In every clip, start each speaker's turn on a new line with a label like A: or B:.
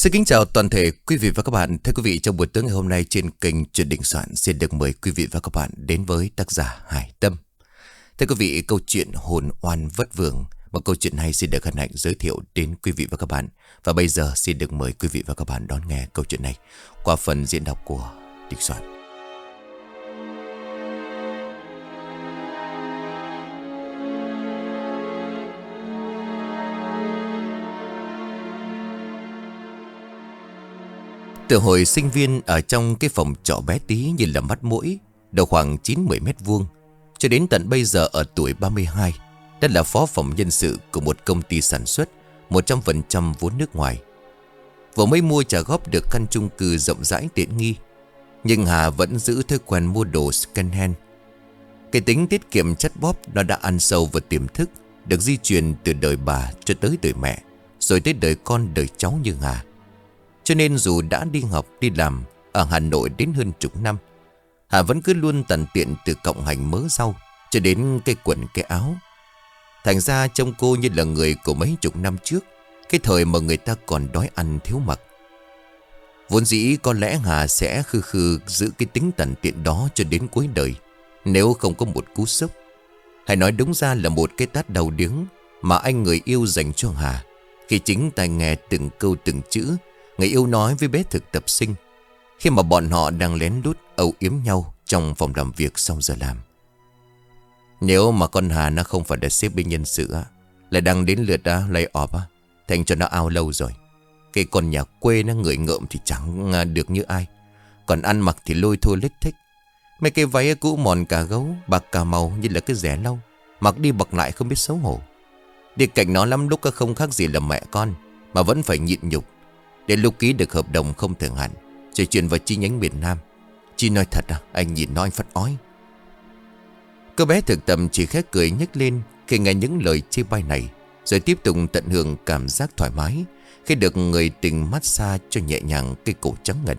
A: Xin kính chào toàn thể quý vị và các bạn. Thưa quý vị, trong buổi tối ngày hôm nay trên kênh Chuyện Định Soạn xin được mời quý vị và các bạn đến với tác giả Hải Tâm. Thưa quý vị, câu chuyện Hồn Oan Vất Vưởng, một câu chuyện hay xin được hân hạnh giới thiệu đến quý vị và các bạn. Và bây giờ xin được mời quý vị và các bạn đón nghe câu chuyện này qua phần diễn đọc của Định Soạn. Từ hồi sinh viên ở trong cái phòng trọ bé tí như là mắt mũi, đầu khoảng 9-10 mét vuông, cho đến tận bây giờ ở tuổi 32, đã là phó phòng nhân sự của một công ty sản xuất 100% vốn nước ngoài. Vừa mới mua trả góp được căn chung cư rộng rãi tiện nghi, nhưng Hà vẫn giữ thói quen mua đồ second hand. Cái tính tiết kiệm chất bóp nó đã ăn sâu vào tiềm thức, được di truyền từ đời bà cho tới đời mẹ, rồi tới đời con đời cháu như Hà. Cho nên dù đã đi học, đi làm, Ở Hà Nội đến hơn chục năm, Hà vẫn cứ luôn tận tiện từ cộng hành mớ rau Cho đến cái quần, cái áo. Thành ra trông cô như là người của mấy chục năm trước, Cái thời mà người ta còn đói ăn thiếu mặc. Vốn dĩ có lẽ Hà sẽ khư khư giữ cái tính tận tiện đó cho đến cuối đời, Nếu không có một cú sốc. Hay nói đúng ra là một cái tát đầu điếng Mà anh người yêu dành cho Hà, Khi chính tai nghe từng câu từng chữ Người yêu nói với bé thực tập sinh. Khi mà bọn họ đang lén lút âu yếm nhau Trong phòng làm việc sau giờ làm. Nếu mà con Hà nó không phải là xếp bên nhân sự á Lại đang đến lượt á, lay off á Thành cho nó ao lâu rồi. Cái con nhà quê nó người ngợm thì chẳng à, được như ai. Còn ăn mặc thì lôi thôi lít thích Mấy cái váy cũ mòn cả gấu Bạc cả màu như là cái rẻ lâu Mặc đi bọc lại không biết xấu hổ. Đi cạnh nó lắm lúc không khác gì là mẹ con Mà vẫn phải nhịn nhục để lúc ký được hợp đồng không thường hạn Rồi chuyển vào chi nhánh miền Nam. Chi nói thật à Anh nhìn nó, anh phát ói. Cô bé thực tâm chỉ khét cười nhếch lên Khi nghe những lời chê bai này, Rồi tiếp tục tận hưởng cảm giác thoải mái Khi được người tình massage cho nhẹ nhàng cây cổ trắng ngần.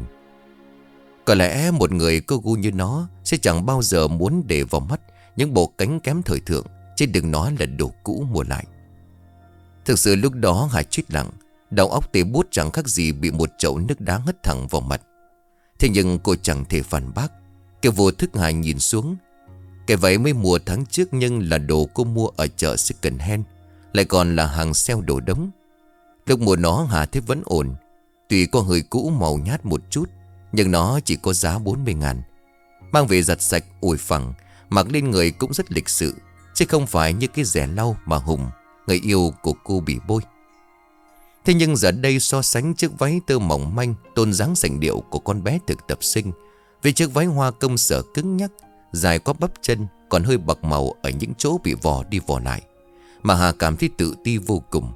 A: Có lẽ một người cô gu như nó Sẽ chẳng bao giờ muốn để vào mắt Những bộ cánh kém thời thượng, Chứ đừng nói là đồ cũ mua lại. Thực sự lúc đó Hải chết lặng Đầu óc tê bút chẳng khác gì bị một chậu nước đá hất thẳng vào mặt. Thế nhưng cô chẳng thể phản bác. Kêu vô thức hài nhìn xuống. Cái váy mới mùa tháng trước nhưng là đồ cô mua ở chợ second hand Lại còn là hàng sale đồ đống. Lúc mua nó, Hà thấy vẫn ổn. Tuy có hơi cũ màu nhát một chút, Nhưng nó chỉ có giá 40 ngàn. Mang về giặt sạch, ủi phẳng, Mặc lên người cũng rất lịch sự, Chứ không phải như cái rẻ lau mà Hùng, Người yêu của cô bị bôi Thế nhưng giờ đây so sánh chiếc váy tơ mỏng manh, Tôn dáng sành điệu của con bé thực tập sinh, Vì chiếc váy hoa công sở cứng nhắc, Dài có bắp chân, Còn hơi bạc màu ở những chỗ bị vò đi vò lại, Mà Hà cảm thấy tự ti vô cùng.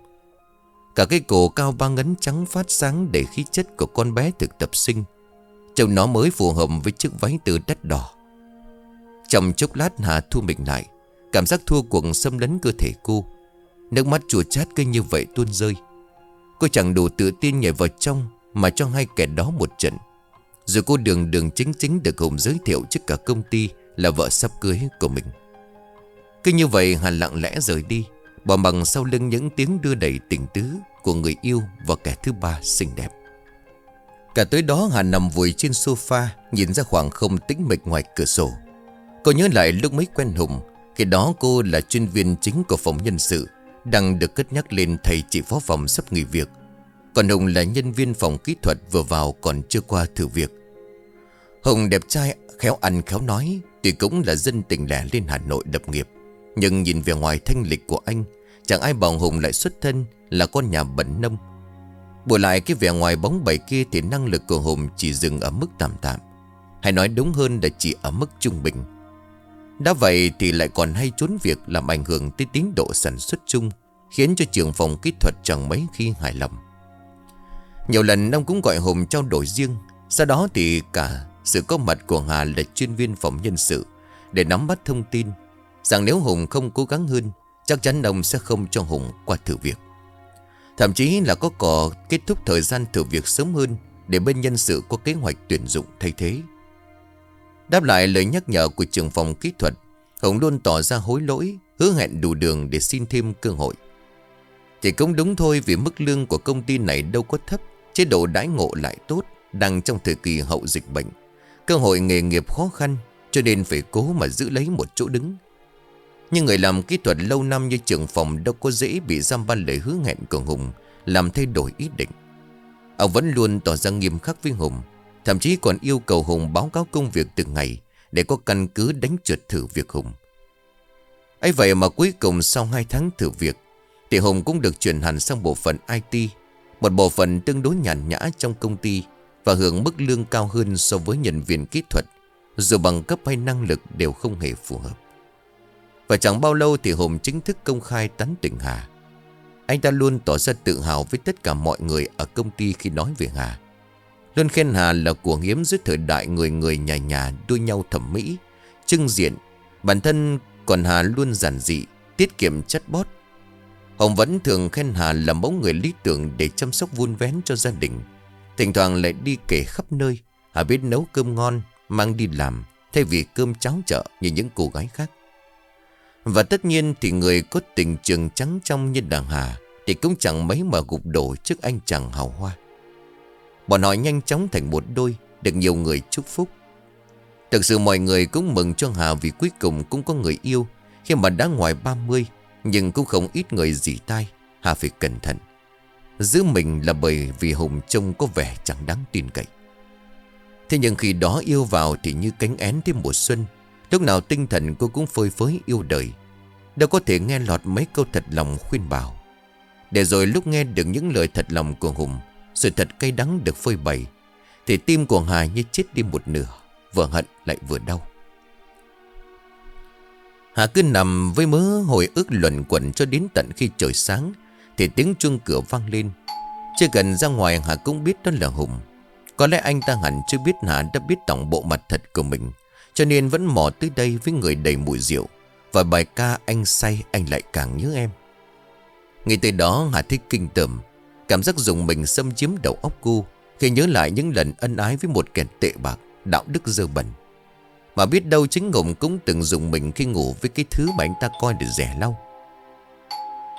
A: Cả cái cổ cao ba ngấn trắng phát sáng Để khí chất của con bé thực tập sinh, Trông nó mới phù hợp với chiếc váy từ đất đỏ. Trong chốc lát Hà thu mình lại, Cảm giác thua cuộc xâm lấn cơ thể cô. Nước mắt chùa chát cứ như vậy tuôn rơi. Cô chẳng đủ tự tin nhảy vào trong Mà cho hai kẻ đó một trận. Rồi cô đường đường chính chính được Hùng giới thiệu trước cả công ty Là vợ sắp cưới của mình. Cứ như vậy Hà lặng lẽ rời đi, Bỏ bằng sau lưng những tiếng đưa đẩy tình tứ Của người yêu và kẻ thứ ba xinh đẹp. Cả tối đó Hà nằm vùi trên sofa, Nhìn ra khoảng không tĩnh mịch ngoài cửa sổ. Cô nhớ lại lúc mới quen Hùng, Khi đó cô là chuyên viên chính của phòng nhân sự đang được cất nhắc lên thầy chị phó phòng sắp nghỉ việc. Còn Hùng là nhân viên phòng kỹ thuật vừa vào còn chưa qua thử việc. Hùng đẹp trai, khéo ăn, khéo nói, Tuy cũng là dân tỉnh lẻ lên Hà Nội lập nghiệp. Nhưng nhìn về ngoài thanh lịch của anh, Chẳng ai bảo Hùng lại xuất thân là con nhà bẩn nông. Bù lại cái vẻ ngoài bóng bẩy kia Thì năng lực của Hùng chỉ dừng ở mức tạm tạm. Hay nói đúng hơn là chỉ ở mức trung bình đã vậy thì lại còn hay trốn việc làm ảnh hưởng tới tiến độ sản xuất chung, khiến cho trường phòng kỹ thuật chẳng mấy khi hài lòng. Nhiều lần ông cũng gọi Hùng trao đổi riêng, sau đó thì cả sự có mặt của Hà là chuyên viên phòng nhân sự để nắm bắt thông tin rằng nếu Hùng không cố gắng hơn, chắc chắn ông sẽ không cho Hùng qua thử việc. Thậm chí là có cỏ kết thúc thời gian thử việc sớm hơn để bên nhân sự có kế hoạch tuyển dụng thay thế. Đáp lại lời nhắc nhở của trưởng phòng kỹ thuật, Hồng luôn tỏ ra hối lỗi, Hứa hẹn đủ đường để xin thêm cơ hội. Thì cũng đúng thôi Vì mức lương của công ty này đâu có thấp, Chế độ đãi ngộ lại tốt, Đang trong thời kỳ hậu dịch bệnh. Cơ hội nghề nghiệp khó khăn, Cho nên phải cố mà giữ lấy một chỗ đứng. Nhưng người làm kỹ thuật lâu năm như trưởng phòng Đâu có dễ bị giam ban lời hứa hẹn của Hùng Làm thay đổi ý định. Ông vẫn luôn tỏ ra nghiêm khắc với Hùng Thậm chí còn yêu cầu Hùng báo cáo công việc từng ngày Để có căn cứ đánh trượt thử việc Hùng. Ấy vậy mà cuối cùng sau 2 tháng thử việc, Thì Hùng cũng được chuyển hẳn sang bộ phận IT Một bộ phận tương đối nhàn nhã trong công ty Và hưởng mức lương cao hơn so với nhân viên kỹ thuật, Dù bằng cấp hay năng lực đều không hề phù hợp. Và chẳng bao lâu thì Hùng chính thức công khai tán tỉnh Hà. Anh ta luôn tỏ ra tự hào với tất cả mọi người ở công ty khi nói về Hà. Luôn khen Hà là của hiếm dưới thời đại người người nhà nhà đua nhau thẩm mỹ. Trưng diện, Bản thân còn Hà luôn giản dị, Tiết kiệm chất bót. Hồng vẫn thường khen Hà là mẫu người lý tưởng Để chăm sóc vun vén cho gia đình. Thỉnh thoảng lại đi kể khắp nơi. Hà biết nấu cơm ngon, Mang đi làm, Thay vì cơm cháo chợ như những cô gái khác. Và tất nhiên thì người có tình trường trắng trong như đàn Hà Thì cũng chẳng mấy mà gục đổ trước anh chàng hào hoa. Bọn họ nhanh chóng thành một đôi, Được nhiều người chúc phúc. Thực sự mọi người cũng mừng cho Hà Vì cuối cùng cũng có người yêu. Khi mà đã ngoài 30 Nhưng cũng không ít người dì tai, Hà phải cẩn thận. Giữ mình là bởi vì Hùng trông có vẻ chẳng đáng tin cậy. Thế nhưng khi đó yêu vào Thì như cánh én thêm mùa xuân, Lúc nào tinh thần cô cũng phơi phới yêu đời. Đâu có thể nghe lọt mấy câu thật lòng khuyên bảo. Để rồi lúc nghe được những lời thật lòng của Hùng sự thật cay đắng được phơi bày, Thì tim của Hà như chết đi một nửa, Vừa hận lại vừa đau. Hà cứ nằm với mớ hồi ức luẩn quẩn cho đến tận khi trời sáng, Thì tiếng chuông cửa vang lên. Chưa gần ra ngoài, Hà cũng biết đó là Hùng. Có lẽ anh ta hẳn chưa biết Hà đã biết tổng bộ mặt thật của mình, Cho nên vẫn mò tới đây với người đầy mùi rượu, Và bài ca anh say anh lại càng nhớ em. Ngay từ đó, Hà thích kinh tởm Cảm giác dùng mình xâm chiếm đầu óc cô Khi nhớ lại những lần ân ái với một kẻ tệ bạc đạo đức dơ bẩn. Mà biết đâu chính Hùng cũng từng dùng mình khi ngủ với cái thứ mà anh ta coi để rẻ lau.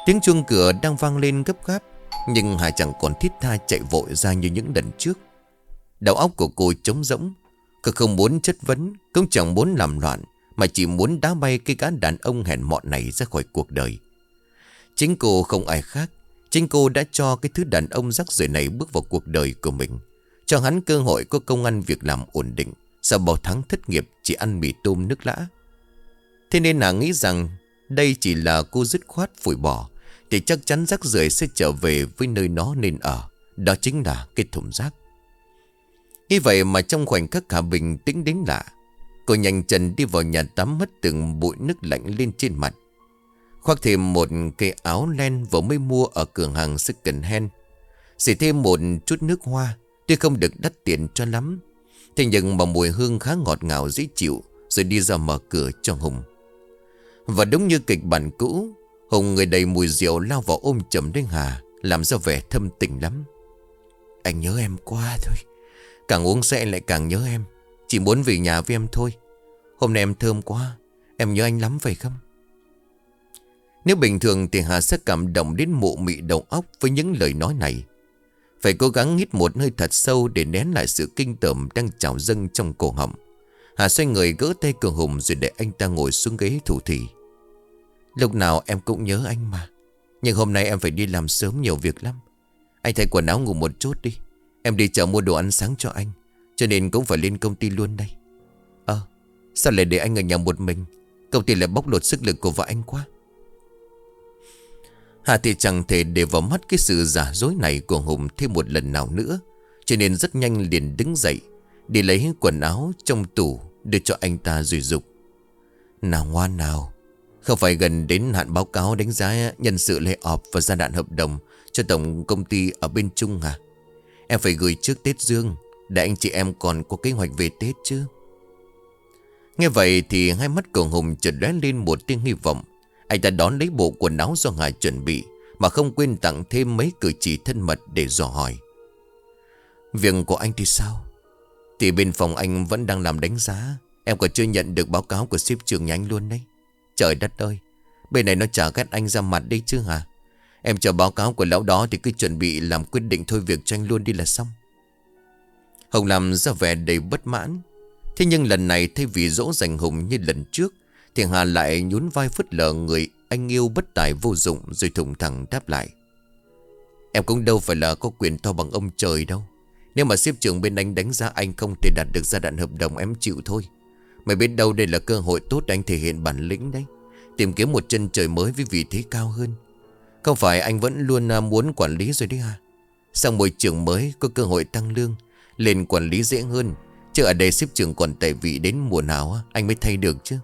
A: Tiếng chuông cửa đang vang lên gấp gáp, nhưng Hà chẳng còn thiết tha chạy vội ra như những lần trước. Đầu óc của cô trống rỗng, cô không muốn chất vấn, cũng chẳng muốn làm loạn, mà chỉ muốn đá bay cái gã đàn ông hèn mọn này ra khỏi cuộc đời. Chính cô không ai khác, chính cô đã cho cái thứ đàn ông rắc rưởi này bước vào cuộc đời của mình. Cho hắn cơ hội có công ăn việc làm ổn định, Sau bao tháng thất nghiệp chỉ ăn mì tôm nước lã. Thế nên nàng nghĩ rằng Đây chỉ là cô dứt khoát phủi bỏ, Thì chắc chắn rác rưởi sẽ trở về với nơi nó nên ở. Đó chính là cái thùng rác. Như vậy mà trong khoảnh khắc Hà Bình tĩnh đến lạ Cô nhanh chân đi vào nhà tắm mất từng bụi nước lạnh lên trên mặt. Khoác thêm một cây áo len vừa mới mua ở cửa hàng second hand Xỉ thêm một chút nước hoa, Tuy không được đắt tiền cho lắm, Thế nhưng mà mùi hương khá ngọt ngào, dễ chịu, Rồi đi ra mở cửa cho Hùng. Và đúng như kịch bản cũ, Hùng người đầy mùi rượu lao vào ôm chầm đến Hà, Làm ra vẻ thâm tình lắm. Anh nhớ em quá thôi, Càng uống sẽ lại càng nhớ em, Chỉ muốn về nhà với em thôi. Hôm nay em thơm quá, Em nhớ anh lắm phải không? Nếu bình thường thì Hà sẽ cảm động đến mụ mị đầu óc Với những lời nói này phải cố gắng hít một hơi thật sâu để nén lại sự kinh tởm đang trào dâng trong cổ họng. Hà xoay người gỡ tay cường hùng rồi để anh ta ngồi xuống ghế thủ thị. Lúc nào em cũng nhớ anh mà. Nhưng hôm nay em phải đi làm sớm nhiều việc lắm. Anh thay quần áo ngủ một chút đi. Em đi chợ mua đồ ăn sáng cho anh. Cho nên cũng phải lên công ty luôn đây. Ờ, sao lại để anh ở nhà một mình? Công ty lại bóc lột sức lực của vợ anh quá. Hà thì chẳng thể để vào mắt cái sự giả dối này của Hùng thêm một lần nào nữa. Cho nên rất nhanh liền đứng dậy. Đi lấy quần áo trong tủ đưa cho anh ta rủi dục. Nào ngoan nào. Không phải gần đến hạn báo cáo đánh giá nhân sự lê ọp và gia đạn hợp đồng cho tổng công ty ở bên Trung à? Em phải gửi trước Tết Dương để anh chị em còn có kế hoạch về Tết chứ. Nghe vậy thì hai mắt của Hùng chợt lóe lên một tiếng hy vọng. Anh ta đón lấy bộ quần áo do Hà chuẩn bị, Mà không quên tặng thêm mấy cử chỉ thân mật để dò hỏi. Việc của anh thì sao? Thì bên phòng anh vẫn đang làm đánh giá. Em còn chưa nhận được báo cáo của ship trường nhánh luôn đấy. Trời đất ơi, Bên này nó chả ghét anh ra mặt đi chứ hả? Em chờ báo cáo của lão đó Thì cứ chuẩn bị làm quyết định thôi việc cho anh luôn đi là xong. Hồng làm ra vẻ đầy bất mãn. Thế nhưng lần này thay vì dỗ dành Hùng như lần trước thì Hà lại nhún vai phất lờ người anh yêu bất tài vô dụng Rồi thùng thẳng đáp lại. Em cũng đâu phải là có quyền to bằng ông trời đâu. Nếu mà xếp trưởng bên anh đánh giá anh không thể đạt được giai đoạn hợp đồng em chịu thôi. Mày biết đâu đây là cơ hội tốt để anh thể hiện bản lĩnh đấy. Tìm kiếm một chân trời mới với vị thế cao hơn. Không phải anh vẫn luôn à, muốn quản lý rồi đấy à? Sang môi trường mới có cơ hội tăng lương, Lên quản lý dễ hơn. Chứ ở đây xếp trưởng còn tại vị đến mùa nào Anh mới thay được chứ?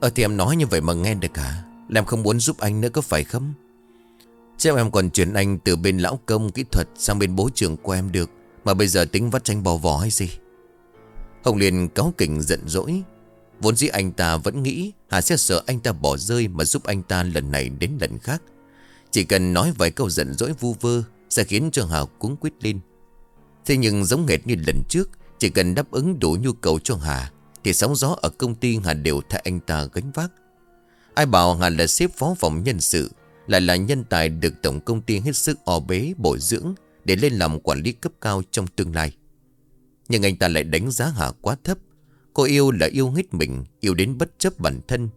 A: Ờ thì em nói như vậy mà nghe được cả Làm không muốn giúp anh nữa có phải không? Chắc em còn chuyển anh từ bên lão công kỹ thuật Sang bên bố trưởng của em được, Mà bây giờ tính vắt tranh bò vỏ hay gì? Hồng liền cáo kỉnh giận dỗi. Vốn dĩ anh ta vẫn nghĩ Hà sẽ sợ anh ta bỏ rơi Mà giúp anh ta lần này đến lần khác. Chỉ cần nói vài câu giận dỗi vu vơ Sẽ khiến cho Hà cuống quýt lên. Thế nhưng giống hệt như lần trước, Chỉ cần đáp ứng đủ nhu cầu cho Hà thì sóng gió ở công ty Hà đều thay anh ta gánh vác. Ai bảo Hà là xếp phó phòng nhân sự, Lại là nhân tài được tổng công ty hết sức o bế, bồi dưỡng Để lên làm quản lý cấp cao trong tương lai. Nhưng anh ta lại đánh giá Hà quá thấp. Cô yêu là yêu hết mình, Yêu đến bất chấp bản thân.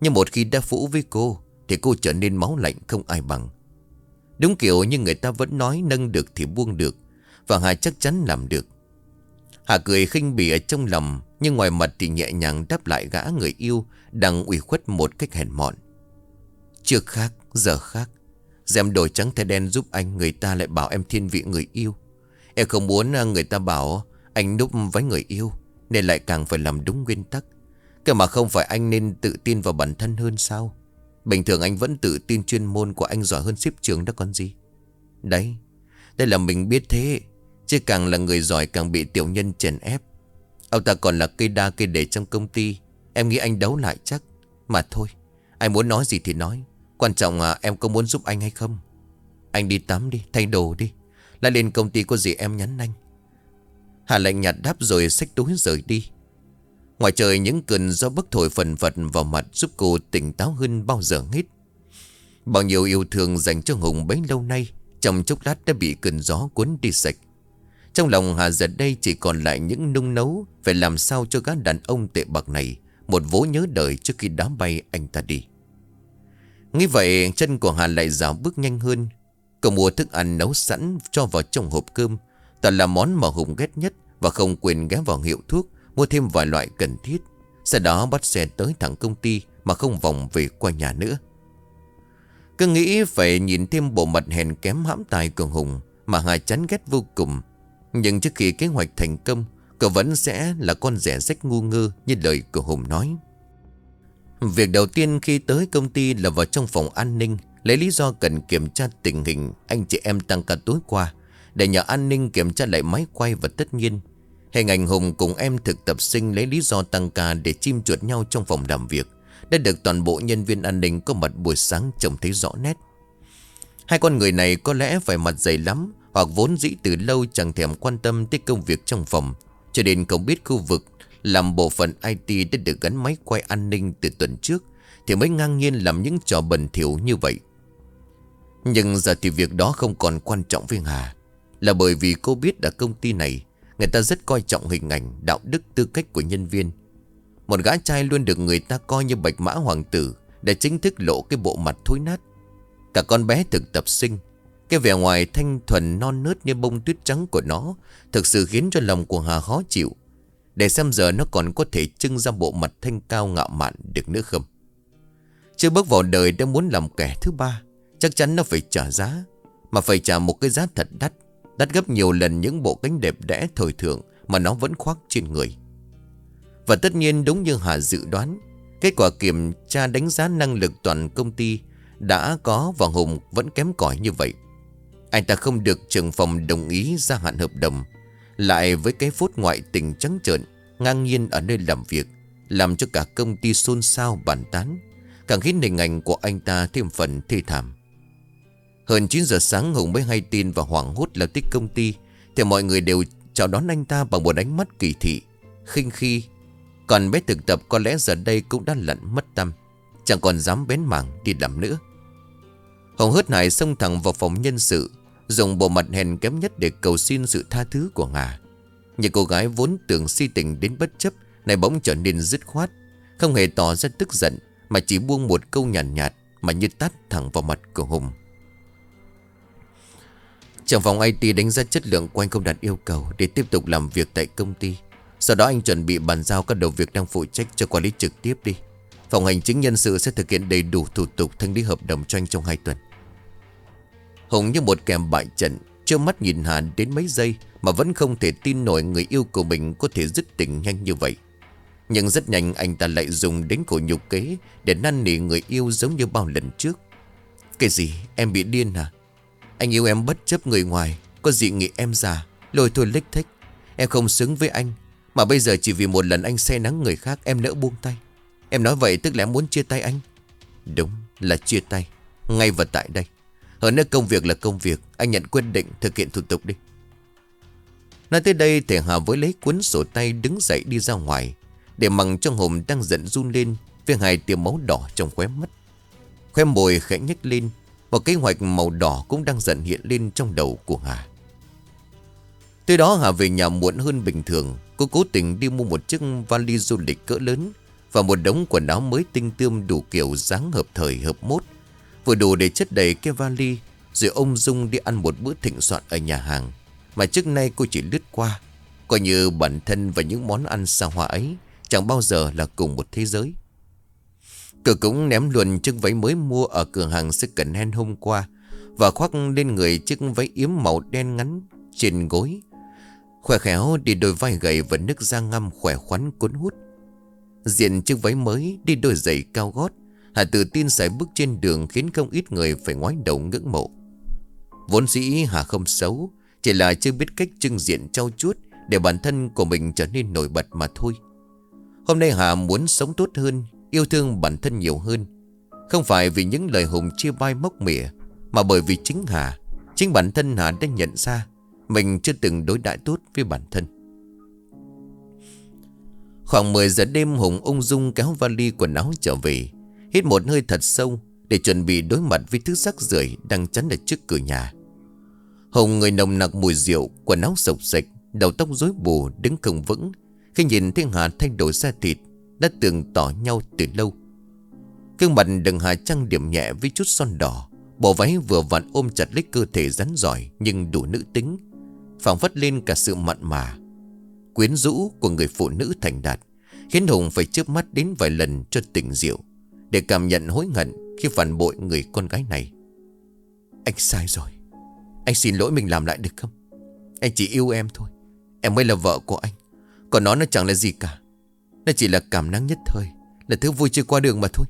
A: Nhưng một khi đã phũ với cô, Thì cô trở nên máu lạnh không ai bằng. Đúng kiểu như người ta vẫn nói, Nâng được thì buông được Và Hà chắc chắn làm được. Hà cười khinh bỉ ở trong lòng nhưng ngoài mặt thì nhẹ nhàng đáp lại gã người yêu Đang ủy khuất một cách hèn mọn. Trước khác, giờ khác. Dèm đồ trắng thay đen giúp anh Người ta lại bảo em thiên vị người yêu. Em không muốn à, người ta bảo Anh núp với người yêu Nên lại càng phải làm đúng nguyên tắc. Cơ mà không phải anh nên tự tin vào bản thân hơn sao? Bình thường anh vẫn tự tin chuyên môn của anh giỏi hơn xếp trường đó con gì? Đấy Đây là mình biết thế. Chứ càng là người giỏi càng bị tiểu nhân chèn ép. Ông ta còn là cây đa cây để trong công ty. Em nghĩ anh đấu lại chắc. Mà thôi, Anh muốn nói gì thì nói. Quan trọng là em có muốn giúp anh hay không? Anh đi tắm đi, Thay đồ đi. Lại lên công ty có gì em nhắn anh. Hà lạnh nhạt đáp rồi xách túi rời đi. Ngoài trời, những cơn gió bức thổi phần phật vào mặt Giúp cô tỉnh táo hơn bao giờ hết. Bao nhiêu yêu thương dành cho Hùng bấy lâu nay, Trong chốc lát đã bị cơn gió cuốn đi sạch. Trong lòng Hà giờ đây chỉ còn lại những nung nấu Phải làm sao cho các đàn ông tệ bạc này Một vố nhớ đời trước khi đám bay anh ta đi. Nghĩ vậy, chân của Hà lại dạo bước nhanh hơn. Cậu mua thức ăn nấu sẵn cho vào trong hộp cơm. Toàn là món mà Hùng ghét nhất Và không quên ghé vào hiệu thuốc, Mua thêm vài loại cần thiết. Sau đó bắt xe tới thẳng công ty Mà không vòng về qua nhà nữa. Cứ nghĩ phải nhìn thêm bộ mặt hèn kém hãm tài của Hùng Mà Hà chán ghét vô cùng. Nhưng trước khi kế hoạch thành công, Cậu vẫn sẽ là con rẻ rách ngu ngơ Như lời của Hùng nói. Việc đầu tiên khi tới công ty là vào trong phòng an ninh, Lấy lý do cần kiểm tra tình hình Anh chị em tăng ca tối qua, Để nhờ an ninh kiểm tra lại máy quay Và tất nhiên. Hình ảnh Hùng cùng em thực tập sinh lấy lý do tăng ca Để chim chuột nhau trong phòng làm việc, Đã được toàn bộ nhân viên an ninh Có mặt buổi sáng trông thấy rõ nét. Hai con người này có lẽ phải mặt dày lắm hoặc vốn dĩ từ lâu chẳng thèm quan tâm tới công việc trong phòng. Cho đến không biết khu vực làm bộ phận IT đã được gắn máy quay an ninh từ tuần trước Thì mới ngang nhiên làm những trò bẩn thỉu như vậy. Nhưng giờ thì việc đó không còn quan trọng với Hà Là bởi vì cô biết ở công ty này Người ta rất coi trọng hình ảnh, đạo đức tư cách của nhân viên. Một gã trai luôn được người ta coi như bạch mã hoàng tử Để chính thức lộ cái bộ mặt thối nát. Cả con bé thực tập sinh cái vẻ ngoài thanh thuần non nớt như bông tuyết trắng của nó Thực sự khiến cho lòng của Hà khó chịu. Để xem giờ nó còn có thể trưng ra bộ mặt thanh cao ngạo mạn được nữa không? Chưa bước vào đời đã muốn làm kẻ thứ ba, Chắc chắn nó phải trả giá, Mà phải trả một cái giá thật đắt Đắt gấp nhiều lần những bộ cánh đẹp đẽ thời thượng Mà nó vẫn khoác trên người. Và tất nhiên đúng như Hà dự đoán, Kết quả kiểm tra đánh giá năng lực toàn công ty Đã có và Hùng vẫn kém cỏi như vậy. Anh ta không được trưởng phòng đồng ý gia hạn hợp đồng. Lại với cái phút ngoại tình trắng trợn, Ngang nhiên ở nơi làm việc, Làm cho cả công ty xôn xao bàn tán, Càng khiến hình ảnh của anh ta thêm phần thê thảm. Hơn 9 giờ sáng, Hùng mới hay tin và hoảng hốt là tích công ty, Thì mọi người đều chào đón anh ta bằng một ánh mắt kỳ thị, khinh khi. Còn bé thực tập có lẽ giờ đây cũng đã lặn mất tâm, Chẳng còn dám bén mảng đi làm nữa. Hồng hớt hải xông thẳng vào phòng nhân sự Dùng bộ mặt hèn kém nhất để cầu xin sự tha thứ của Hà Nhưng cô gái vốn tưởng si tình đến bất chấp Này bỗng trở nên dứt khoát. Không hề tỏ ra tức giận Mà chỉ buông một câu nhàn nhạt, nhạt Mà như tát thẳng vào mặt của Hùng. Trong phòng IT đánh giá chất lượng của anh không đạt yêu cầu Để tiếp tục làm việc tại công ty. Sau đó anh chuẩn bị bàn giao các đầu việc đang phụ trách cho quản lý trực tiếp đi. Phòng hành chính nhân sự sẽ thực hiện đầy đủ thủ tục thanh lý hợp đồng cho anh trong 2 tuần. Hùng như một kèm bại trận, Trơ mắt nhìn Hà đến mấy giây Mà vẫn không thể tin nổi người yêu của mình Có thể dứt tình nhanh như vậy. Nhưng rất nhanh anh ta lại dùng đến cổ nhục kế Để năn nỉ người yêu giống như bao lần trước. Cái gì? Em bị điên à? Anh yêu em bất chấp người ngoài, Có dị nghị em già, Lôi thôi lích thích Em không xứng với anh, Mà bây giờ chỉ vì một lần anh say nắng người khác Em nỡ buông tay. Em nói vậy tức là em muốn chia tay anh. Đúng là chia tay, Ngay và tại đây hơn nữa công việc là công việc. Anh nhận quyết định thực hiện thủ tục đi. Nói tới đây Thể Hà với lấy cuốn sổ tay đứng dậy đi ra ngoài, Để mằng trong hồn đang giận run lên Với hai tiêm máu đỏ trong khóe mắt. Khóe môi khẽ nhếch lên và kế hoạch màu đỏ cũng đang dần hiện lên trong đầu của Hà. Tới đó Hà về nhà muộn hơn bình thường. Cô cố tình đi mua một chiếc vali du lịch cỡ lớn Và một đống quần áo mới tinh tươm đủ kiểu dáng hợp thời, hợp mốt. Vừa đủ để chất đầy cái vali, Rồi ông Dung đi ăn một bữa thịnh soạn ở nhà hàng. Mà trước nay cô chỉ lướt qua, Coi như bản thân và những món ăn xa hoa ấy Chẳng bao giờ là cùng một thế giới. Cửa cũng ném luôn chiếc váy mới mua ở cửa hàng second hand hôm qua Và khoác lên người chiếc váy yếm màu đen ngắn trên gối. Khỏe khéo đi đôi vai gầy và nước da ngâm khỏe khoắn cuốn hút. Diện chiếc váy mới đi đôi giày cao gót Hà tự tin sải bước trên đường khiến không ít người phải ngoái đầu ngưỡng mộ. Vốn dĩ Hà không xấu, chỉ là chưa biết cách trưng diện trau chuốt để bản thân của mình trở nên nổi bật mà thôi. Hôm nay Hà muốn sống tốt hơn, yêu thương bản thân nhiều hơn. Không phải vì những lời hùng chia bai móc mỉa, mà bởi vì chính Hà, chính bản thân Hà đã nhận ra mình chưa từng đối đãi tốt với bản thân. Khoảng 10 giờ đêm Hùng ung dung kéo vali quần áo trở về. Hít một hơi thật sâu Để chuẩn bị đối mặt với thứ rắc rưởi Đang chắn ở trước cửa nhà. Hồng người nồng nặc mùi rượu, Quần áo sộc sạch, Đầu tóc rối bù, đứng không vững. Khi nhìn Thiên Hà thay đổi da thịt, Đã từng tỏ nhau từ lâu. Cương mặt đừng hà trăng điểm nhẹ với chút son đỏ. Bộ váy vừa vặn ôm chặt lấy cơ thể rắn giỏi Nhưng đủ nữ tính, phảng phất lên cả sự mặn mà. Quyến rũ của người phụ nữ thành đạt Khiến Hùng phải trước mắt đến vài lần cho tỉnh rượu để cảm nhận hối hận Khi phản bội người con gái này. Anh sai rồi. Anh xin lỗi mình làm lại được không? Anh chỉ yêu em thôi. Em mới là vợ của anh. Còn nó nó chẳng là gì cả. Nó chỉ là cảm năng nhất thời, Là thứ vui chơi qua đường mà thôi.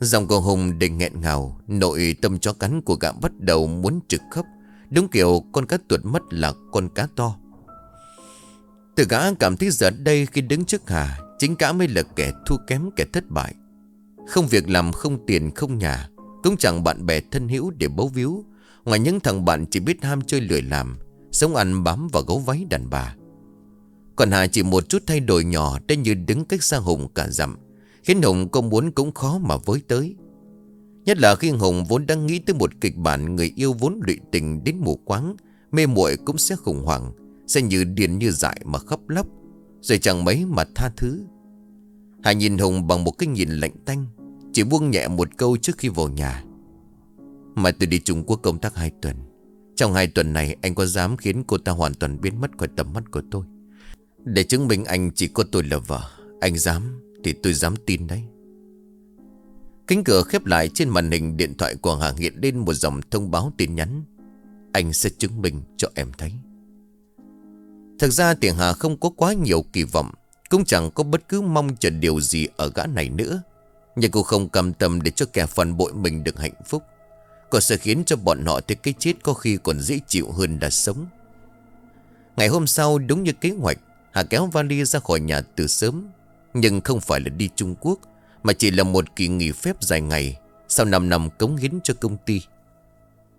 A: Dòng của Hùng đình nghẹn ngào, Nội tâm chó cắn của gã bắt đầu muốn trực khóc, Đúng kiểu con cá tuột mất là con cá to. Từ gã cảm thấy giờ đây khi đứng trước Hà Chính cả mới là kẻ thua kém, kẻ thất bại. Không việc làm, không tiền, không nhà, Cũng chẳng bạn bè thân hữu để bấu víu. Ngoài những thằng bạn chỉ biết ham chơi lười làm, Sống ăn bám vào gấu váy đàn bà. Còn Hà chỉ một chút thay đổi nhỏ, Đã như đứng cách xa Hùng cả dặm, Khiến Hùng có muốn cũng khó mà với tới. Nhất là khi Hùng vốn đang nghĩ tới một kịch bản Người yêu vốn lụy tình đến mù quáng, Mê muội cũng sẽ khủng hoảng, Sẽ như điên như dại mà khóc lóc. Rồi chẳng mấy mà tha thứ. Hà nhìn Hùng bằng một cái nhìn lạnh tanh, Chỉ buông nhẹ một câu trước khi vào nhà. Mà tôi đi Trung Quốc công tác hai tuần. Trong hai tuần này, anh có dám khiến cô ta hoàn toàn biến mất khỏi tầm mắt của tôi? Để chứng minh anh chỉ có tôi là vợ, Anh dám thì tôi dám tin đấy. Kính cửa khép lại trên màn hình điện thoại của Hà hiện lên một dòng thông báo tin nhắn. Anh sẽ chứng minh cho em thấy. Thực ra tiền Hà không có quá nhiều kỳ vọng, cũng chẳng có bất cứ mong chờ điều gì ở gã này nữa. Nhưng cô không cam tâm để cho kẻ phản bội mình được hạnh phúc. Cô sẽ khiến cho bọn họ thấy cái chết có khi còn dễ chịu hơn là sống. Ngày hôm sau, đúng như kế hoạch, Hà kéo vali ra khỏi nhà từ sớm. Nhưng không phải là đi Trung Quốc, Mà chỉ là một kỳ nghỉ phép dài ngày, Sau 5 năm cống hiến cho công ty.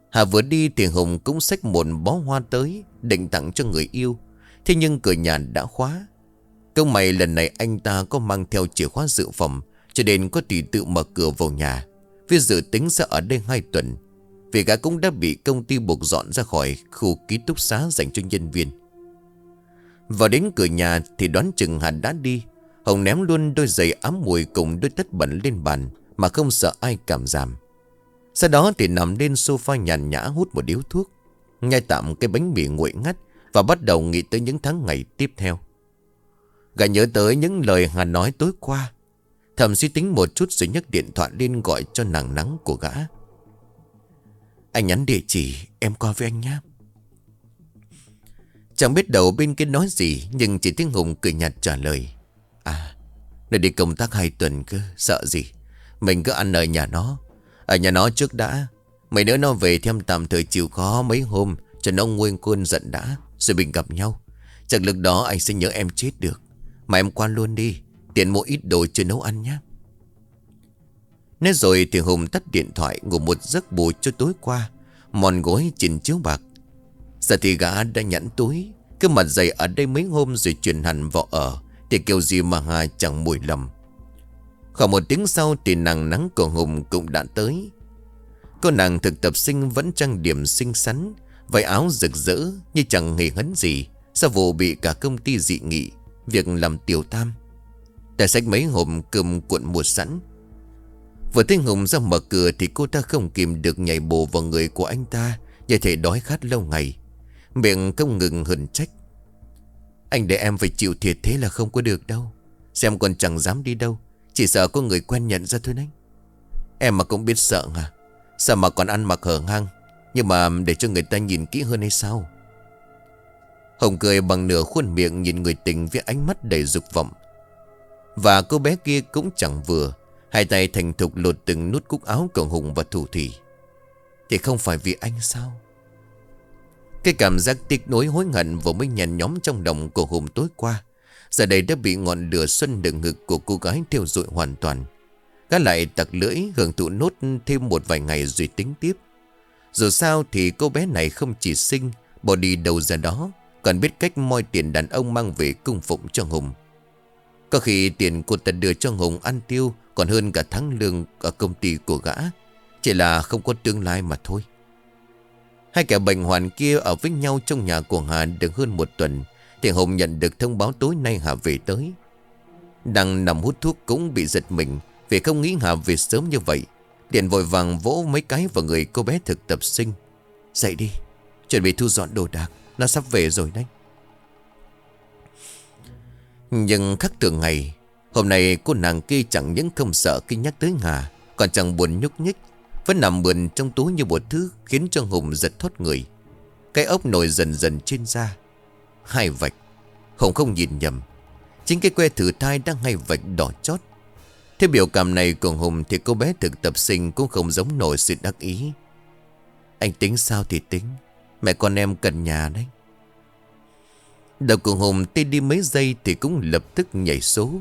A: Hà vừa đi thì Hùng cũng xách một bó hoa tới, Định tặng cho người yêu. Thế nhưng cửa nhà đã khóa. Công mày lần này anh ta có mang theo chìa khóa dự phòng, Cho nên có tỷ tự mở cửa vào nhà. Vì dự tính sẽ ở đây hai tuần. Vì gã cũng đã bị công ty buộc dọn ra khỏi Khu ký túc xá dành cho nhân viên. Vào đến cửa nhà Thì đoán chừng hắn đã đi. Hồng ném luôn đôi giày ám mùi Cùng đôi tất bẩn lên bàn Mà không sợ ai cảm giảm. Sau đó thì nằm lên sofa nhàn nhã hút một điếu thuốc. Ngay tạm cái bánh mì nguội ngắt và bắt đầu nghĩ tới những tháng ngày tiếp theo. Gã nhớ tới những lời Hà nói tối qua, Thầm suy tính một chút rồi nhấc điện thoại lên gọi cho nàng nắng của gã. Anh nhắn địa chỉ, em qua với anh nhé Chẳng biết đầu bên kia nói gì, Nhưng chỉ tiếng Hùng cười nhạt trả lời. À Nơi đi công tác hai tuần cơ, Sợ gì? Mình cứ ăn ở nhà nó. Ở nhà nó trước đã. Mấy đứa nó về thêm tạm thời chịu khó mấy hôm, Cho nó nguyên côn giận đã. Rồi mình gặp nhau. Chẳng lực đó anh sẽ nhớ em chết được. Mà em qua luôn đi. Tiện mua ít đồ chưa nấu ăn nhé. Nói rồi thì Hùng tắt điện thoại, Ngủ một giấc bù cho tối qua. Mòn gối chỉnh chiếu bạc. Giờ thì gã đã nhẫn túi. Cứ mặt dày ở đây mấy hôm rồi chuyển hẳn vào ở. Thì kiểu gì mà Hà chẳng mùi lầm. Khoảng một tiếng sau thì nàng nắng của Hùng cũng đã tới. Cô nàng thực tập sinh vẫn trang điểm xinh xắn vải áo rực rỡ như chẳng hề hấn gì, sao vụ bị cả công ty dị nghị, Việc làm tiểu tam? Tài sách mấy hộp cơm cuộn một sẵn. Vừa thấy Hùng ra mở cửa Thì cô ta không kìm được nhảy bồ vào người của anh ta, Như thể đói khát lâu ngày. Miệng không ngừng hờn trách. Anh để em phải chịu thiệt thế là không có được đâu. Xem còn chẳng dám đi đâu, Chỉ sợ có người quen nhận ra thôi anh Em mà cũng biết sợ à Sao mà còn ăn mặc hở hang nhưng mà để cho người ta nhìn kỹ hơn hay sao? Hồng cười bằng nửa khuôn miệng Nhìn người tình với ánh mắt đầy dục vọng. Và cô bé kia cũng chẳng vừa, Hai tay thành thục lột từng nút cúc áo của Hùng và Thủ Thủy. Thì không phải vì anh sao? Cái cảm giác tiếc nối hối hận Vừa mới nhàn nhóm trong đồng của Hùng tối qua, Giờ đây đã bị ngọn lửa xuân đựng ngực của cô gái thiêu dụi hoàn toàn. Gã lại tặc lưỡi hưởng thụ nốt thêm một vài ngày rồi tính tiếp. Dù sao thì cô bé này không chỉ sinh Bỏ đi đâu ra đó, Còn biết cách moi tiền đàn ông mang về cung phụng cho Hùng. Có khi tiền cô ta đưa cho Hùng ăn tiêu, Còn hơn cả tháng lương ở công ty của gã, Chỉ là không có tương lai mà thôi. Hai kẻ bệnh hoàn kia ở với nhau trong nhà của Hà được hơn một tuần, Thì Hùng nhận được thông báo tối nay Hà về tới. Đang nằm hút thuốc cũng bị giật mình, Vì không nghĩ Hà về sớm như vậy. Điện vội vàng vỗ mấy cái vào người cô bé thực tập sinh. Dậy đi, Chuẩn bị thu dọn đồ đạc, Nó sắp về rồi đấy. Nhưng khắc thường ngày, Hôm nay cô nàng kia chẳng những không sợ khi nhắc tới Hà Còn chẳng buồn nhúc nhích, Vẫn nằm buồn trong túi như một thứ Khiến cho Hùng giật thoát người. Cái ốc nổi dần dần trên da. Hai vạch. Hùng không nhìn nhầm. Chính cái que thử thai đang hai vạch đỏ chót. Theo biểu cảm này của Hùng Thì cô bé thực tập sinh cũng không giống nổi sự đắc ý. Anh tính sao thì tính. Mẹ con em cần nhà đấy. Đầu của Hùng tê đi mấy giây Thì cũng lập tức nhảy số.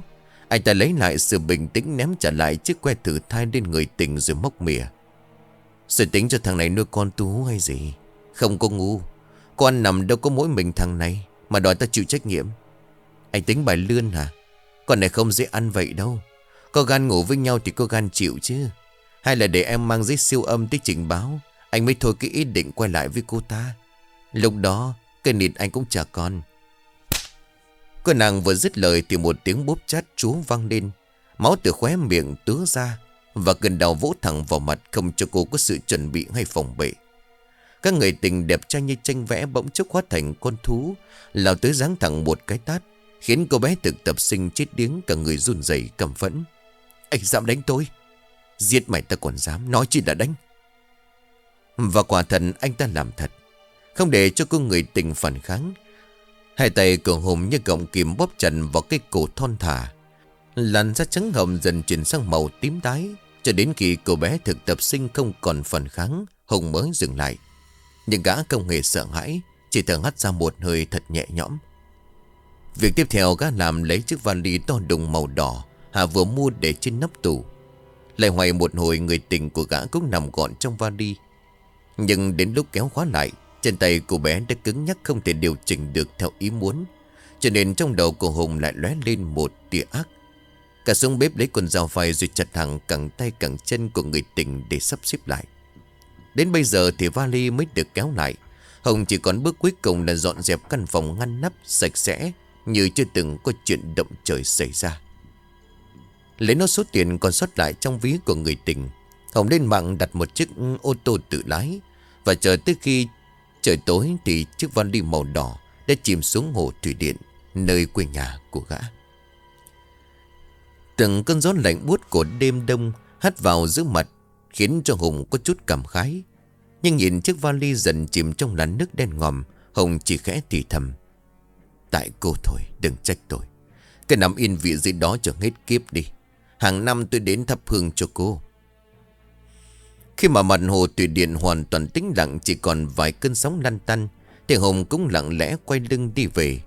A: Anh ta lấy lại sự bình tĩnh Ném trả lại chiếc que thử thai lên người tình Rồi móc mỉa. Rồi tính cho thằng này nuôi con tú hay gì? Không có ngu. Con nằm đâu có mỗi mình thằng này Mà đòi ta chịu trách nhiệm. Anh tính bài lươn hả? Con này không dễ ăn vậy đâu. Có gan ngủ với nhau thì có gan chịu chứ. Hay là để em mang giấy siêu âm tới trình báo, Anh mới thôi cái ý định quay lại với cô ta. Lúc đó, Cái nịt anh cũng chả con. Cô nàng vừa dứt lời Thì một tiếng bốp chát chú vang lên. Máu từ khóe miệng tứa ra Và gần đầu vỗ thẳng vào mặt Không cho cô có sự chuẩn bị hay phòng bị Các người tình đẹp trai như tranh vẽ Bỗng chốc hóa thành con thú Lào tới giáng thẳng một cái tát, Khiến cô bé thực tập sinh chết điếng Cả người run rẩy cầm phẫn. Anh dám đánh tôi? Giết mày ta còn dám Nói chỉ là đánh. Và quả thật anh ta làm thật. Không để cho cô người tình phản kháng. Hai tay cường hùng như gọng kìm bóp chặt vào cái cổ thon thả. Làn da trắng hồng dần chuyển sang màu tím tái, Cho đến khi cô bé thực tập sinh không còn phản kháng, Hùng mới dừng lại. Nhưng gã không hề sợ hãi, Chỉ thở hắt ra một hơi thật nhẹ nhõm. Việc tiếp theo gã làm lấy chiếc vali to đùng màu đỏ Hà vừa mua để trên nắp tủ Lại hoài một hồi người tình của gã cũng nằm gọn trong vali Nhưng đến lúc kéo khóa lại Chân tay của bé đã cứng nhắc không thể điều chỉnh được theo ý muốn Cho nên trong đầu của Hùng lại lóe lên một tia ác Cả xuống bếp lấy con dao phai rồi chặt thẳng cẳng tay cẳng chân của người tình để sắp xếp lại. Đến bây giờ thì vali mới được kéo lại. Hồng chỉ còn bước cuối cùng là dọn dẹp căn phòng ngăn nắp sạch sẽ như chưa từng có chuyện động trời xảy ra. Lấy nó số tiền còn sót lại trong ví của người tình. Hồng lên mạng đặt một chiếc ô tô tự lái và chờ tới khi trời tối thì chiếc vali màu đỏ đã chìm xuống hồ thủy điện nơi quê nhà của gã. Từng cơn gió lạnh buốt của đêm đông hắt vào giữa mặt khiến cho Hùng có chút cảm khái. Nhưng nhìn chiếc vali dần chìm trong làn nước đen ngòm, Hùng chỉ khẽ thì thầm. Tại cô thôi, đừng trách tôi. Cái nằm yên vị dưới đó cho hết kiếp đi. Hàng năm tôi đến thắp hương cho cô. Khi mà mặt hồ thủy điện hoàn toàn tĩnh lặng chỉ còn vài cơn sóng lăn tăn, thì hồng cũng lặng lẽ quay lưng đi về.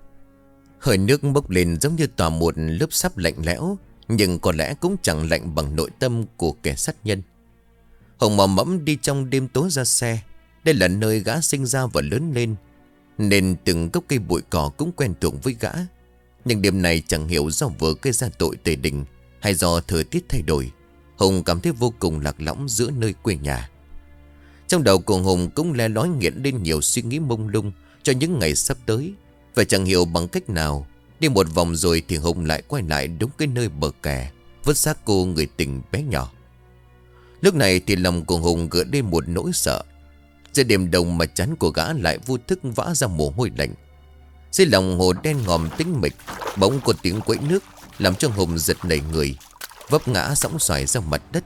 A: Hơi nước bốc lên giống như tỏa một lớp sắp lạnh lẽo, nhưng có lẽ cũng chẳng lạnh bằng nội tâm của kẻ sát nhân. Hồng mò mẫm đi trong đêm tối ra xe. Đây là nơi gã sinh ra và lớn lên. Nên từng gốc cây bụi cỏ cũng quen thuộc với gã. Nhưng đêm này chẳng hiểu do vừa gây ra tội tề đình hay do thời tiết thay đổi. Hùng cảm thấy vô cùng lạc lõng giữa nơi quê nhà. Trong đầu của Hùng cũng le lói nghiện lên nhiều suy nghĩ mông lung cho những ngày sắp tới. Và chẳng hiểu bằng cách nào, Đi một vòng rồi thì Hùng lại quay lại đúng cái nơi bờ kè, Vứt xác cô người tình bé nhỏ Lúc này thì lòng của Hùng gỡ lên một nỗi sợ Giữa đêm đông mà chắn của gã lại vô thức vã ra mồ hôi lạnh Dưới lòng hồ đen ngòm tĩnh mịch Bỗng có tiếng quẫy nước làm cho Hùng giật nảy người, Vấp ngã sóng xoài ra mặt đất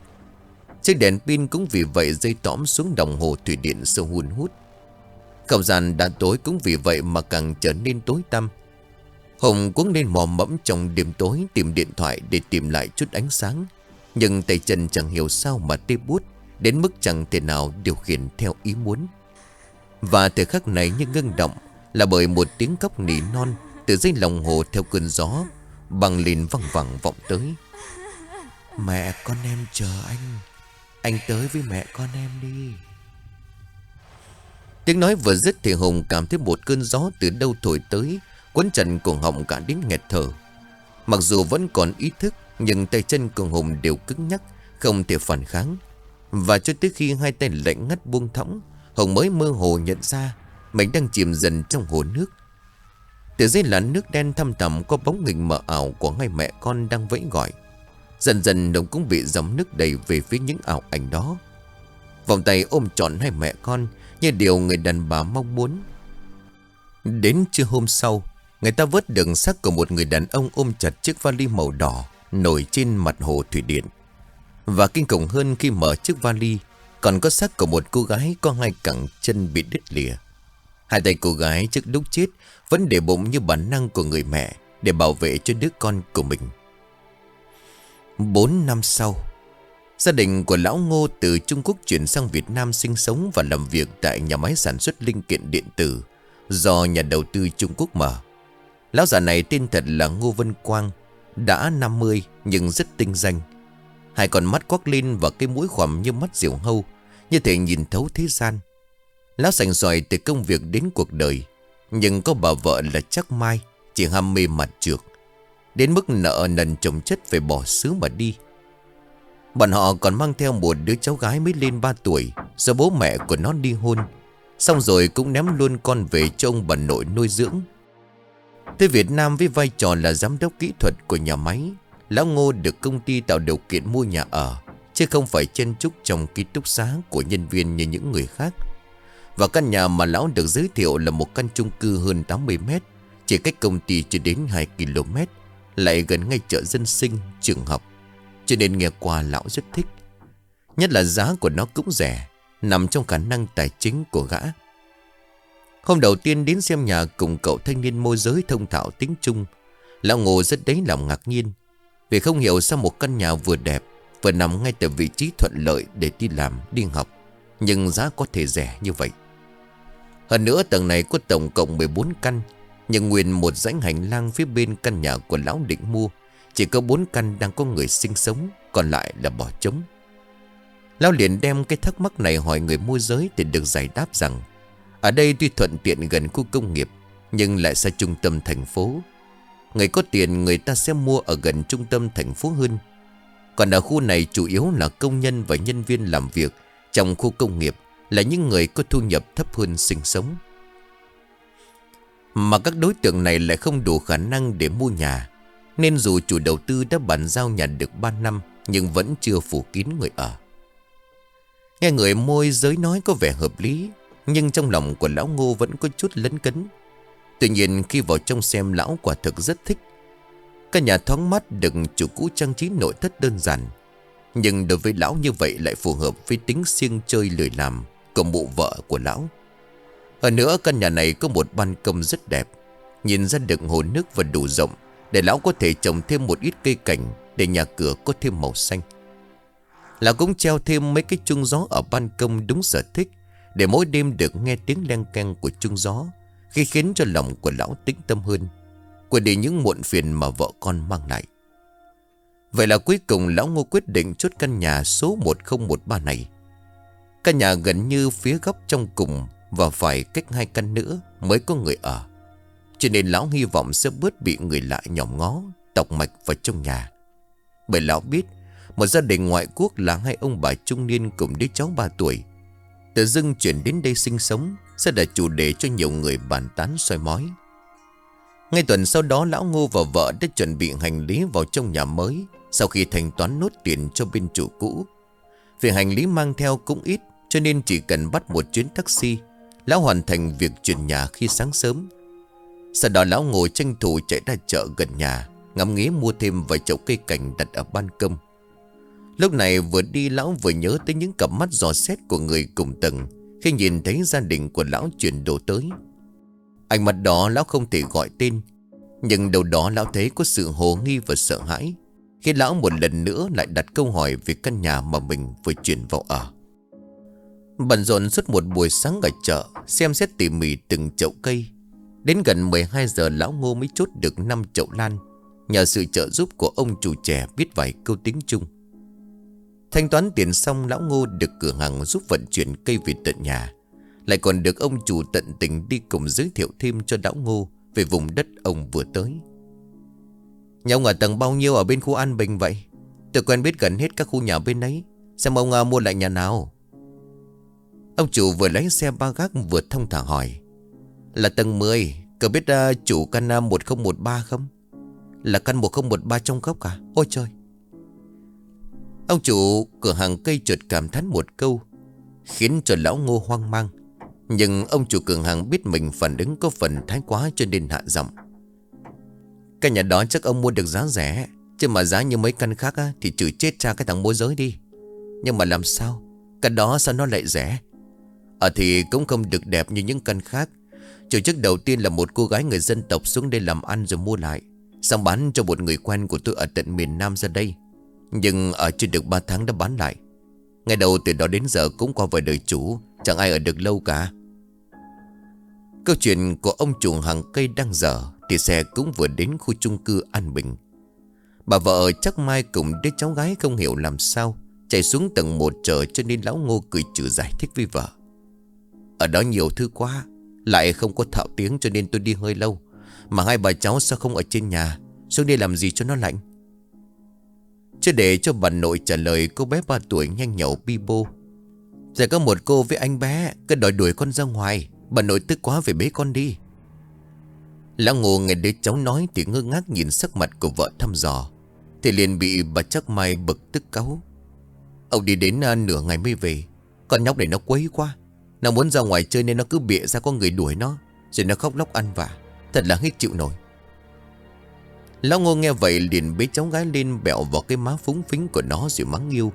A: Chiếc đèn pin cũng vì vậy dây tõm xuống đồng hồ thủy điện sâu hun hút Không gian đã tối cũng vì vậy mà càng trở nên tối tăm Hùng cuống lên mò mẫm trong đêm tối tìm điện thoại để tìm lại chút ánh sáng. Nhưng tay chân chẳng hiểu sao mà tê bút đến mức chẳng thể nào điều khiển theo ý muốn. Và thời khắc này như ngưng động là bởi một tiếng cốc nỉ non từ dưới lòng hồ theo cơn gió bằng lìn văng vẳng vọng tới. Mẹ con em chờ anh. Anh tới với mẹ con em đi. Tiếng nói vừa dứt thì Hùng cảm thấy một cơn gió từ đâu thổi tới, Quấn trần cổ họng cả đến nghẹt thở Mặc dù vẫn còn ý thức, Nhưng tay chân của Hùng đều cứng nhắc, Không thể phản kháng Và cho tới khi hai tay lạnh ngắt buông thõng, Hùng mới mơ hồ nhận ra Mình đang chìm dần trong hồ nước từ dưới làn nước đen thăm thẳm Có bóng hình mờ ảo của hai mẹ con đang vẫy gọi Dần dần đồng cũng bị dòng nước đầy về phía những ảo ảnh đó Vòng tay ôm trọn hai mẹ con, Như điều người đàn bà mong muốn Đến trưa hôm sau, Người ta vớt được xác của một người đàn ông ôm chặt chiếc vali màu đỏ, nổi trên mặt hồ thủy điện. Và kinh khủng hơn khi mở chiếc vali, còn có xác của một cô gái có hai cẳng chân bị đứt lìa. Hai tay cô gái trước lúc chết vẫn để bụng như bản năng của người mẹ để bảo vệ cho đứa con của mình. Bốn năm sau, gia đình của lão Ngô từ Trung Quốc chuyển sang Việt Nam sinh sống và làm việc tại nhà máy sản xuất linh kiện điện tử do nhà đầu tư Trung Quốc mở. Lão già này tên thật là Ngô Vân Quang Đã 50 nhưng rất tinh danh Hai con mắt quắc lên và cái mũi khoằm như mắt diều hâu Như thể nhìn thấu thế gian Lão sành sỏi từ công việc đến cuộc đời. Nhưng có bà vợ là chắc mai, Chỉ ham mê mặt trược. Đến mức nợ nần chồng chất phải bỏ xứ mà đi. Bọn họ còn mang theo một đứa cháu gái mới lên 3 tuổi, Do bố mẹ của nó đi hôn. Xong rồi cũng ném luôn con về cho ông bà nội nuôi dưỡng. Tới Việt Nam với vai trò là giám đốc kỹ thuật của nhà máy, Lão Ngô được công ty tạo điều kiện mua nhà ở, Chứ không phải chen chúc trong ký túc xá của nhân viên như những người khác. Và căn nhà mà lão được giới thiệu là một căn chung cư hơn 80 mét Chỉ cách công ty chưa đến 2 km Lại gần ngay chợ dân sinh, trường học. Cho nên nghe qua lão rất thích. Nhất là giá của nó cũng rẻ Nằm trong khả năng tài chính của gã. Hôm đầu tiên đến xem nhà cùng cậu thanh niên môi giới thông thạo tiếng Trung Lão Ngô rất đấy lòng ngạc nhiên. Vì không hiểu sao một căn nhà vừa đẹp Vừa nằm ngay tại vị trí thuận lợi để đi làm, đi học. Nhưng giá có thể rẻ như vậy. Hơn nữa tầng này có tổng cộng 14 căn, Nhưng nguyên một dãy hành lang phía bên căn nhà của lão định mua, Chỉ có 4 căn đang có người sinh sống, Còn lại là bỏ trống. Lão liền đem cái thắc mắc này hỏi người môi giới Thì được giải đáp rằng, ở đây tuy thuận tiện gần khu công nghiệp, Nhưng lại xa trung tâm thành phố. Người có tiền người ta sẽ mua ở gần trung tâm thành phố hơn. Còn ở khu này chủ yếu là công nhân và nhân viên làm việc Trong khu công nghiệp. Là những người có thu nhập thấp hơn sinh sống. Mà các đối tượng này lại không đủ khả năng để mua nhà, Nên dù chủ đầu tư đã bàn giao nhà được 3 năm, Nhưng vẫn chưa phủ kín người ở. Nghe người môi giới nói có vẻ hợp lý, Nhưng trong lòng của lão ngô vẫn có chút lấn cấn. Tuy nhiên khi vào trong xem lão quả thực rất thích. Căn nhà thoáng mắt được chủ cũ trang trí nội thất đơn giản, Nhưng đối với lão như vậy lại phù hợp với tính siêng chơi lười làm. Của mụ vợ của lão. Hơn nữa, căn nhà này có một ban công rất đẹp. Nhìn ra được hồ nước và đủ rộng Để lão có thể trồng thêm một ít cây cảnh Để nhà cửa có thêm màu xanh. Lão cũng treo thêm mấy cái chung gió ở ban công đúng sở thích Để mỗi đêm được nghe tiếng len keng của chung gió, Khi khiến cho lòng của lão tĩnh tâm hơn, Quên đi những muộn phiền mà vợ con mang lại. Vậy là cuối cùng lão ngô quyết định chốt căn nhà số 1013 này. Căn nhà gần như phía góc trong cùng Và phải cách hai căn nữa mới có người ở. Cho nên lão hy vọng sẽ bớt bị người lạ nhòm ngó, Tọc mạch vào trong nhà. Bởi lão biết, Một gia đình ngoại quốc là hai ông bà trung niên cùng đứa cháu 3 tuổi. Tự dưng chuyển đến đây sinh sống Sẽ là chủ đề cho nhiều người bàn tán soi mói. Ngay tuần sau đó, lão ngô và vợ đã chuẩn bị hành lý vào trong nhà mới Sau khi thanh toán nốt tiền cho bên chủ cũ. Vì hành lý mang theo cũng ít cho nên chỉ cần bắt một chuyến taxi, Lão hoàn thành việc chuyển nhà khi sáng sớm. Sau đó lão ngồi tranh thủ chạy ra chợ gần nhà, Ngắm nghía mua thêm vài chậu cây cảnh đặt ở ban công. Lúc này vừa đi lão vừa nhớ tới những cặp mắt giò xét của người cùng tầng, Khi nhìn thấy gia đình của lão chuyển đồ tới. Ánh mặt đó lão không thể gọi tên, Nhưng đầu đó lão thấy có sự hồ nghi và sợ hãi, Khi lão một lần nữa lại đặt câu hỏi về căn nhà mà mình vừa chuyển vào ở. Bận rộn suốt một buổi sáng ở chợ Xem xét tỉ mỉ từng chậu cây. Đến gần 12 giờ lão ngô mới chốt được 5 chậu lan. Nhờ sự trợ giúp của ông chủ trẻ biết vài câu tiếng chung Thanh toán tiền xong lão ngô được cửa hàng giúp vận chuyển cây về tận nhà. Lại còn được ông chủ tận tình đi cùng giới thiệu thêm cho lão ngô Về vùng đất ông vừa tới. Nhà ông ở tầng bao nhiêu ở bên khu An Bình vậy? Tôi quen biết gần hết các khu nhà bên ấy. Xem ông à, mua lại nhà nào? Ông chủ vừa lái xe ba gác vừa thông thả hỏi Là tầng 10 Cậu biết uh, chủ căn ờ, 1013 không Là căn 1013 trong góc à? Ôi trời! Ông chủ cửa hàng cây trượt cảm thán một câu Khiến cho lão ngô hoang mang. Nhưng ông chủ cửa hàng biết mình phản ứng có phần thái quá cho nên hạ giọng. Cái nhà đó chắc ông mua được giá rẻ Chứ mà giá như mấy căn khác á, Thì chửi chết cha cái thằng môi giới đi. Nhưng mà làm sao? Căn đó sao nó lại rẻ? Ở thì cũng không được đẹp như những căn khác. Chủ chức đầu tiên là một cô gái người dân tộc xuống đây làm ăn rồi mua lại. Xong bán cho một người quen của tôi ở tận miền Nam ra đây. Nhưng ở chưa được 3 tháng đã bán lại. Ngày đầu từ đó đến giờ cũng qua vài đời chủ, Chẳng ai ở được lâu cả. Câu chuyện của ông chủ hàng cây đang dở Thì xe cũng vừa đến khu chung cư An Bình. Bà vợ chắc mai cùng đứa cháu gái không hiểu làm sao, Chạy xuống tầng 1 chờ cho nên lão ngô cười trừ giải thích với vợ. Ở đó nhiều thứ quá, Lại không có thạo tiếng cho nên tôi đi hơi lâu. Mà hai bà cháu sao không ở trên nhà, Xuống đi làm gì cho nó lạnh? Chưa để cho bà nội trả lời, cô bé 3 tuổi nhanh nhậu bi bô. Giờ có một cô với anh bé, Cứ đòi đuổi con ra ngoài, Bà nội tức quá về bế con đi. Lão ngô nghe đứa cháu nói Thì ngơ ngác nhìn sắc mặt của vợ thăm dò. Thì liền bị bà chắc mai bực tức cáu. Ông đi đến à, nửa ngày mới về, Con nhóc này nó quấy quá. Nó muốn ra ngoài chơi nên nó cứ bịa ra có người đuổi nó, Rồi nó khóc lóc ăn vả Thật là hết chịu nổi. Lão ngô nghe vậy liền bế cháu gái lên Bẹo vào cái má phúng phính của nó rồi mắng yêu.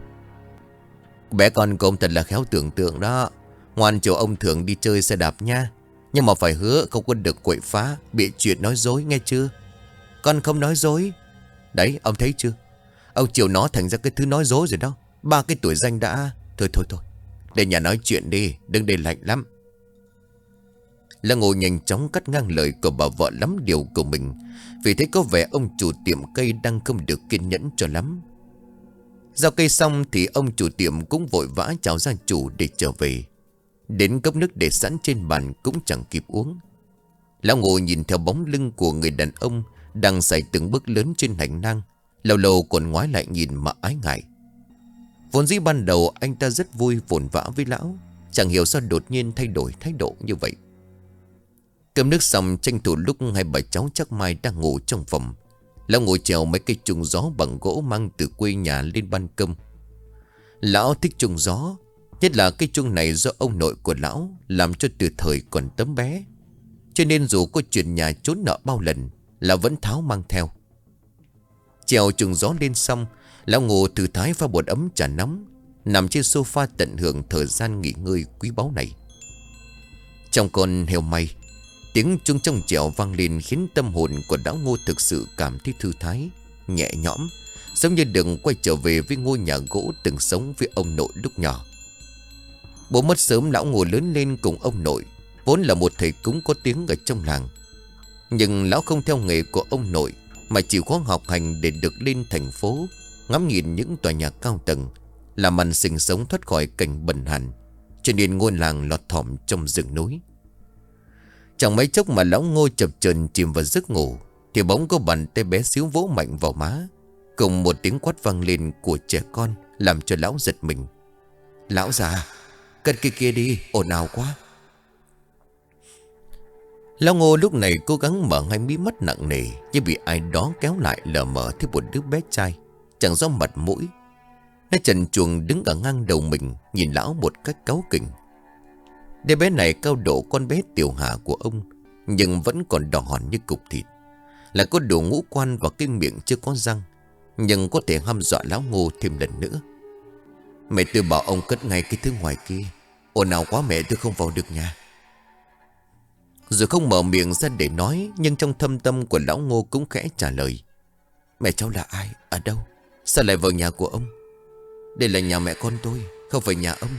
A: Bé con của ông thật là khéo tưởng tượng đó. Ngoan chiều ông thường đi chơi xe đạp nha. Nhưng mà phải hứa không có được quậy phá, Bị chuyện nói dối nghe chưa? Con không nói dối. Đấy, ông thấy chưa? Ông chiều nó thành ra cái thứ nói dối rồi đó. Ba cái tuổi danh đã. Thôi thôi thôi. Để nhà nói chuyện đi, Đừng để lạnh lắm. Lăng ngồi nhanh chóng cắt ngang lời của bà vợ lắm điều của mình, Vì thấy có vẻ ông chủ tiệm cây đang không được kiên nhẫn cho lắm. Giao cây xong thì ông chủ tiệm cũng vội vã chào gia chủ để trở về. Đến cốc nước để sẵn trên bàn cũng chẳng kịp uống. Lão ngồi nhìn theo bóng lưng của người đàn ông Đang xảy từng bước lớn trên hành lang, Lâu lâu còn ngoái lại nhìn mà ái ngại. Vốn dĩ ban đầu anh ta rất vui vồn vã với lão, Chẳng hiểu sao đột nhiên thay đổi thái độ như vậy. Cơm nước xong, tranh thủ lúc hai bà cháu chắc mai đang ngủ trong phòng. Lão ngồi trèo mấy cây trùng gió bằng gỗ mang từ quê nhà lên ban công Lão thích trùng gió, Nhất là cây chuông này do ông nội của lão Làm cho từ thời còn tấm bé. Cho nên dù có chuyện nhà trốn nợ bao lần Là vẫn tháo mang theo. Trèo trùng gió lên xong Lão ngô thư thái pha bột ấm trà nóng Nằm trên sofa tận hưởng thời gian nghỉ ngơi quý báu này Trong con heo may Tiếng chuông trong trèo vang lên khiến tâm hồn của lão ngô thực sự cảm thấy thư thái, nhẹ nhõm, giống như đừng quay trở về với ngôi nhà gỗ từng sống với ông nội lúc nhỏ. Bố mất sớm lão ngô lớn lên cùng ông nội, vốn là một thầy cúng có tiếng ở trong làng. Nhưng lão không theo nghề của ông nội, mà chịu khó học hành để được lên thành phố, ngắm nhìn những tòa nhà cao tầng, làm ăn sinh sống thoát khỏi cảnh bần hàn, cho nên ngôi làng lọt thỏm trong rừng núi. Chẳng mấy chốc mà lão ngô chập chờn chìm vào giấc ngủ Thì bóng có bàn tay bé xíu vỗ mạnh vào má Cùng một tiếng quát vang lên của trẻ con Làm cho lão giật mình. Lão già Cất kia kia đi ồn ào quá. Lão ngô lúc này cố gắng mở hai mí mắt nặng nề Như bị ai đó kéo lại lờ mờ thấy một đứa bé trai. Chẳng do mặt mũi. Nó trần chuồng đứng ở ngang đầu mình, Nhìn lão một cách cáu kỉnh. Đứa bé này cao độ con bé tiểu hạ của ông, Nhưng vẫn còn đỏ hòn như cục thịt. Là có đủ ngũ quan và cái miệng chưa có răng, Nhưng có thể hăm dọa lão ngô thêm lần nữa. Mẹ tôi bảo ông cất ngay cái thứ ngoài kia. Ồn nào quá mẹ tôi không vào được nhà. Rồi không mở miệng ra để nói, Nhưng trong thâm tâm của lão ngô cũng khẽ trả lời. Mẹ cháu là ai? Ở đâu? Sao lại vào nhà của ông? Đây là nhà mẹ con tôi, Không phải nhà ông.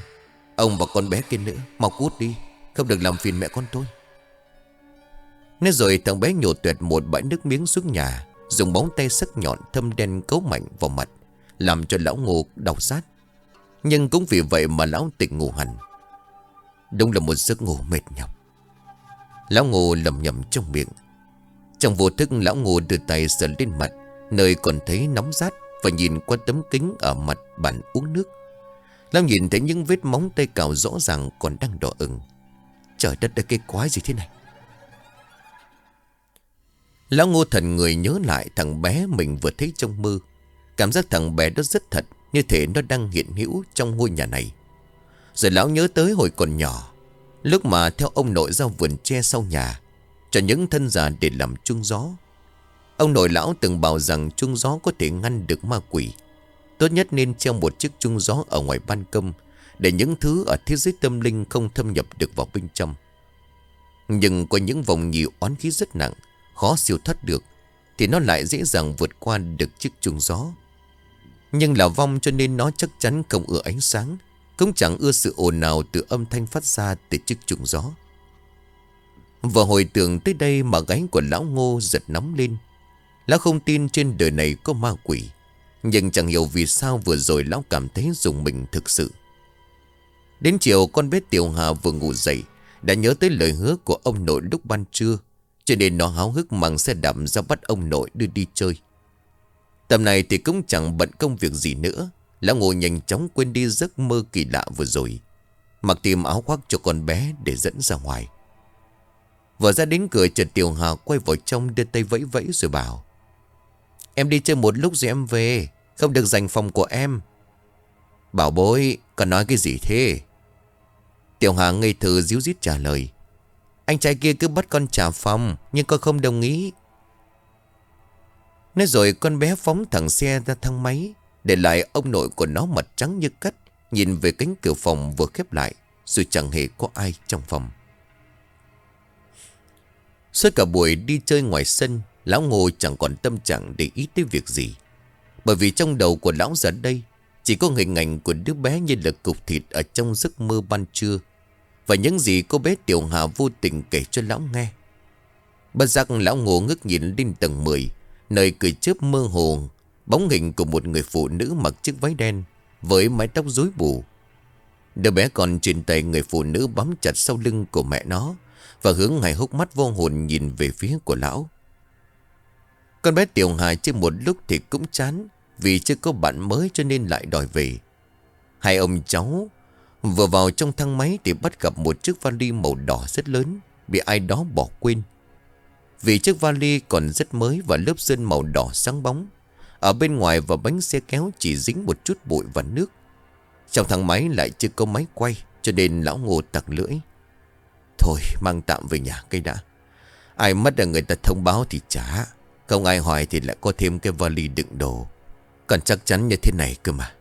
A: Ông và con bé kia nữa, Mau cút đi, Không được làm phiền mẹ con tôi. Nói rồi, thằng bé nhổ tuyệt một bãi nước miếng xuống nhà, Dùng bóng tay sắc nhọn thâm đen cấu mạnh vào mặt, Làm cho lão ngô đau sát Nhưng cũng vì vậy mà lão tỉnh ngủ hẳn. Đúng là một giấc ngủ mệt nhọc. Lão ngô lầm nhầm trong miệng. Trong vô thức, lão ngô đưa tay sờ lên mặt, Nơi còn thấy nóng rát. Và nhìn qua tấm kính ở mặt bàn uống nước. Lão nhìn thấy những vết móng tay cào rõ ràng còn đang đỏ ửng. Trời đất ơi, cái quái gì thế này? Lão ngô thần người nhớ lại thằng bé mình vừa thấy trong mơ. Cảm giác thằng bé đó rất thật, Như thể nó đang hiện hữu trong ngôi nhà này. Rồi lão nhớ tới hồi còn nhỏ, Lúc mà theo ông nội ra vườn tre sau nhà, Cho những thân già để làm chung gió. Ông nội lão từng bảo rằng chung gió có thể ngăn được ma quỷ. Tốt nhất nên treo một chiếc chung gió ở ngoài ban công, Để những thứ ở thế giới tâm linh không thâm nhập được vào bên trong. Nhưng có những vòng nhiều oán khí rất nặng, Khó siêu thoát được, Thì nó lại dễ dàng vượt qua được chiếc chung gió. Nhưng là vong cho nên nó chắc chắn không ưa ánh sáng, Cũng chẳng ưa sự ồn nào từ âm thanh phát ra từ chiếc chung gió. Và hồi tưởng tới đây mà gáy của lão ngô giật nóng lên Lão không tin trên đời này có ma quỷ. Nhưng chẳng hiểu vì sao vừa rồi lão cảm thấy dùng mình thực sự. Đến chiều, con bé Tiểu Hà vừa ngủ dậy, Đã nhớ tới lời hứa của ông nội lúc ban trưa, Cho nên nó háo hức mang xe đạp ra bắt ông nội đưa đi chơi. Tầm này thì cũng chẳng bận công việc gì nữa, Lão ngồi nhanh chóng quên đi giấc mơ kỳ lạ vừa rồi, Mặc tìm áo khoác cho con bé để dẫn ra ngoài. Vừa ra đến cửa, chợt Tiểu Hà quay vào trong đưa tay vẫy vẫy rồi bảo Em đi chơi một lúc rồi em về. Không được giành phòng của em. Bảo bối, Còn nói cái gì thế? Tiểu Hà ngây thơ díu dít trả lời. Anh trai kia cứ bắt con trả phòng, Nhưng con không đồng ý. Nói rồi con bé phóng thẳng xe ra thang máy, Để lại ông nội của nó mặt trắng như cắt, Nhìn về cánh cửa phòng vừa khép lại, Rồi chẳng hề có ai trong phòng. Suốt cả buổi đi chơi ngoài sân Lão Ngô chẳng còn tâm trạng để ý tới việc gì. Bởi vì trong đầu của lão giờ đây, Chỉ có hình ảnh của đứa bé như là cục thịt Ở trong giấc mơ ban trưa Và những gì cô bé Tiểu Hà vô tình kể cho lão nghe. Bất giác lão Ngô ngước nhìn lên tầng 10 Nơi cười chớp mơ hồ, Bóng hình của một người phụ nữ mặc chiếc váy đen Với mái tóc rối bù. Đứa bé còn trên tay người phụ nữ bám chặt sau lưng của mẹ nó Và hướng hài hốc mắt vô hồn nhìn về phía của lão. Con bé Tiểu Hải chơi một lúc thì cũng chán, Vì chưa có bạn mới cho nên lại đòi về. Hai ông cháu Vừa vào trong thang máy thì bắt gặp một chiếc vali màu đỏ rất lớn, Bị ai đó bỏ quên. Vì chiếc vali còn rất mới và lớp sơn màu đỏ sáng bóng, Ở bên ngoài và bánh xe kéo chỉ dính một chút bụi và nước. Trong thang máy lại chưa có máy quay, Cho nên lão ngô tặc lưỡi. Thôi, mang tạm về nhà cây đã. Ai mất là người ta thông báo thì trả. Không ai hỏi thì lại có thêm cái vali đựng đồ. Còn chắc chắn như thế này cơ mà.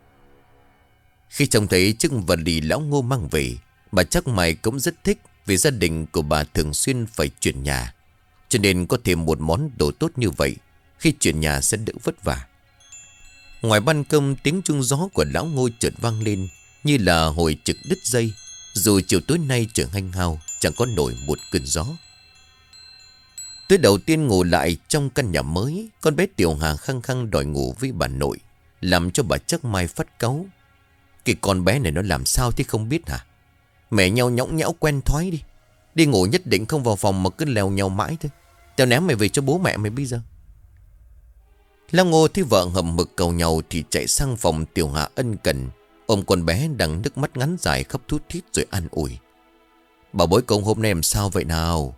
A: Khi trông thấy chiếc vali lão ngô mang về, Bà chắc mày cũng rất thích Vì gia đình của bà thường xuyên phải chuyển nhà. Cho nên có thêm một món đồ tốt như vậy, Khi chuyển nhà sẽ đỡ vất vả. Ngoài ban công, tiếng chuông gió của lão ngô chợt vang lên, Như là hồi trực đứt dây. Dù chiều tối nay trời hanh hao, Chẳng có nổi một cơn gió. Tới đầu tiên ngủ lại trong căn nhà mới, Con bé Tiểu Hà khăng khăng đòi ngủ với bà nội, Làm cho bà chắc mai phát cáu. Cái con bé này nó làm sao thì không biết hả? Mẹ nhau nhõng nhẽo quen thoái đi. Đi ngủ nhất định không vào phòng mà cứ lèo nhau mãi thôi. Tao ném mày về cho bố mẹ mày bây giờ. Lao ngô thấy vợ hầm mực cầu nhau Thì chạy sang phòng Tiểu Hà ân cần. Ôm con bé đang nước mắt ngắn dài khắp thút thít rồi an ủi. Bà bối công hôm nay làm sao vậy nào?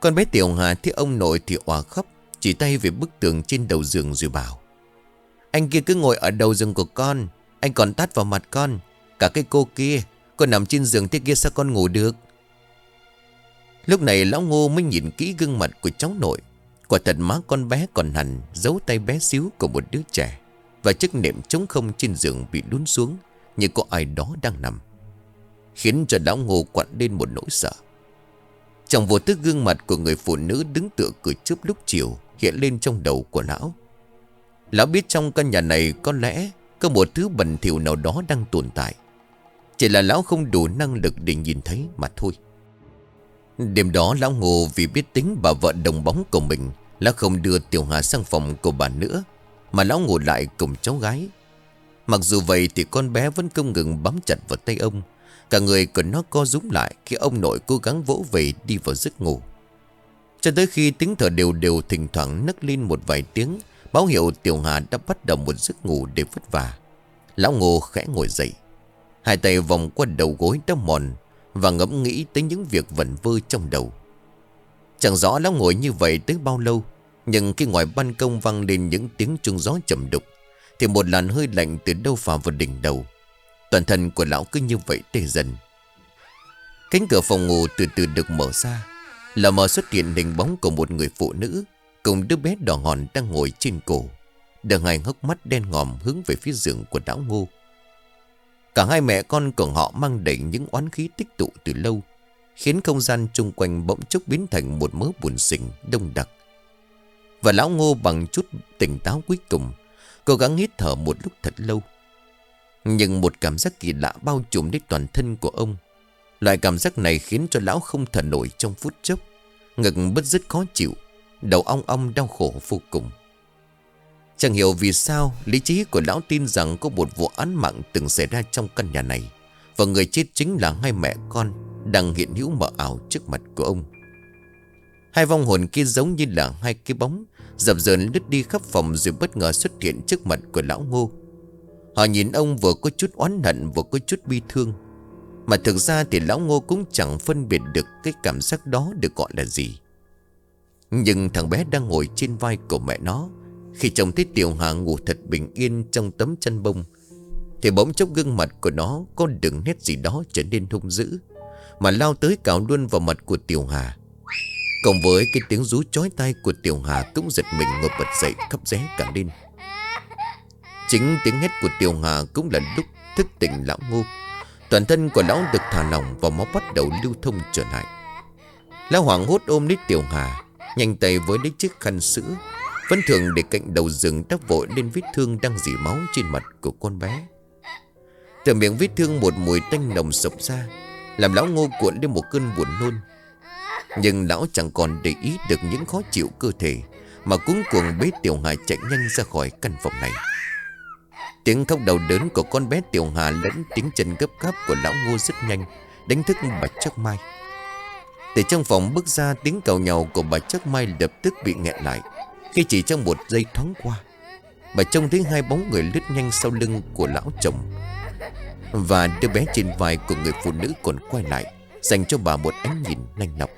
A: Con bé Tiểu Hà thấy ông nội thì òa khóc, Chỉ tay về bức tường trên đầu giường rồi bảo, Anh kia cứ ngồi ở đầu giường của con, Anh còn tát vào mặt con, Cả cái cô kia, Con nằm trên giường thế kia sao con ngủ được? Lúc này lão ngô mới nhìn kỹ gương mặt của cháu nội. Quả thật má con bé còn hẳn Giấu tay bé xíu của một đứa trẻ, Và chiếc nệm trống không trên giường bị đún xuống, Như có ai đó đang nằm. Khiến cho lão ngô quặn lên một nỗi sợ. Trong vô thức gương mặt của người phụ nữ đứng tựa cửa trước lúc chiều Hiện lên trong đầu của lão. Lão biết trong căn nhà này có lẽ Có một thứ bẩn thỉu nào đó đang tồn tại. Chỉ là lão không đủ năng lực để nhìn thấy mà thôi. Đêm đó lão ngô vì biết tính bà vợ đồng bóng của mình. Lão không đưa Tiểu Hà sang phòng của bà nữa, Mà lão ngồi lại cùng cháu gái. Mặc dù vậy thì con bé vẫn không ngừng bám chặt vào tay ông. Cả người của nó co rúm lại Khi ông nội cố gắng vỗ về đi vào giấc ngủ. Cho tới khi tiếng thở đều đều thỉnh thoảng nấc lên một vài tiếng, Báo hiệu Tiểu Hà đã bắt đầu một giấc ngủ để vất vả. Lão Ngô khẽ ngồi dậy. Hai tay vòng qua đầu gối đã mòn Và ngẫm nghĩ tới những việc vẩn vơ trong đầu. Chẳng rõ lão ngồi như vậy tới bao lâu, Nhưng khi ngoài ban công vang lên những tiếng chuông gió chậm đục, Thì một làn hơi lạnh từ đâu phà vào đỉnh đầu. Toàn thân của lão cứ như vậy tê dần. Cánh cửa phòng ngủ từ từ được mở ra. Là mở xuất hiện hình bóng của một người phụ nữ Cùng đứa bé đỏ hòn đang ngồi trên cổ. Đằng hai hốc mắt đen ngòm hướng về phía giường của lão ngô. Cả hai mẹ con của họ mang đầy những oán khí tích tụ từ lâu, Khiến không gian chung quanh bỗng chốc biến thành một mớ buồn xình đông đặc. Và lão ngô bằng chút tỉnh táo cuối cùng, Cố gắng hít thở một lúc thật lâu nhưng một cảm giác kỳ lạ bao trùm đến toàn thân của ông. Loại cảm giác này khiến cho lão không thở nổi trong phút chốc. Ngực bất rất khó chịu, Đầu ong ong đau khổ vô cùng. Chẳng hiểu vì sao, Lý trí của lão tin rằng có một vụ án mạng từng xảy ra trong căn nhà này, Và người chết chính là hai mẹ con Đang hiện hữu mờ ảo trước mặt của ông. Hai vong hồn kia giống như là hai cái bóng, Dập dờn lướt đi khắp phòng rồi bất ngờ xuất hiện trước mặt của lão ngô. Họ nhìn ông vừa có chút oán hận, vừa có chút bi thương. Mà thực ra thì lão ngô cũng chẳng phân biệt được cái cảm giác đó được gọi là gì. Nhưng thằng bé đang ngồi trên vai của mẹ nó, Khi trông thấy Tiểu Hà ngủ thật bình yên trong tấm chân bông, Thì bỗng chốc gương mặt của nó có đừng nét gì đó trở nên hung dữ, Mà lao tới cào luôn vào mặt của Tiểu Hà. Cộng với cái tiếng rú chói tai của Tiểu Hà cũng giật mình ngồi bật dậy khắp ré cả lên. Chính tiếng hét của Tiểu Hà cũng là lúc thức tỉnh lão ngô. Toàn thân của lão được thả lỏng và máu bắt đầu lưu thông trở lại. Lão hoảng hốt ôm lấy Tiểu Hà Nhanh tay với lấy chiếc khăn sữa, Vẫn thường để cạnh đầu rừng đắp vội lên vết thương đang dỉ máu trên mặt của con bé. Từ miệng vết thương một mùi tanh nồng sộc ra, Làm lão ngô cuộn lên một cơn buồn nôn. Nhưng lão chẳng còn để ý được những khó chịu cơ thể, Mà cuống cuồng bế Tiểu Hà chạy nhanh ra khỏi căn phòng này. Tiếng khóc đầu đớn của con bé Tiểu Hà lẫn tiếng chân gấp gáp của lão ngô rất nhanh, Đánh thức bà Chắc Mai. Từ trong phòng bước ra, tiếng cầu nhau của bà Chắc Mai lập tức bị nghẹn lại. Khi chỉ trong một giây thoáng qua, Bà trông thấy hai bóng người lướt nhanh sau lưng của lão chồng. Và đứa bé trên vai của người phụ nữ còn quay lại, Dành cho bà một ánh nhìn nanh nọc.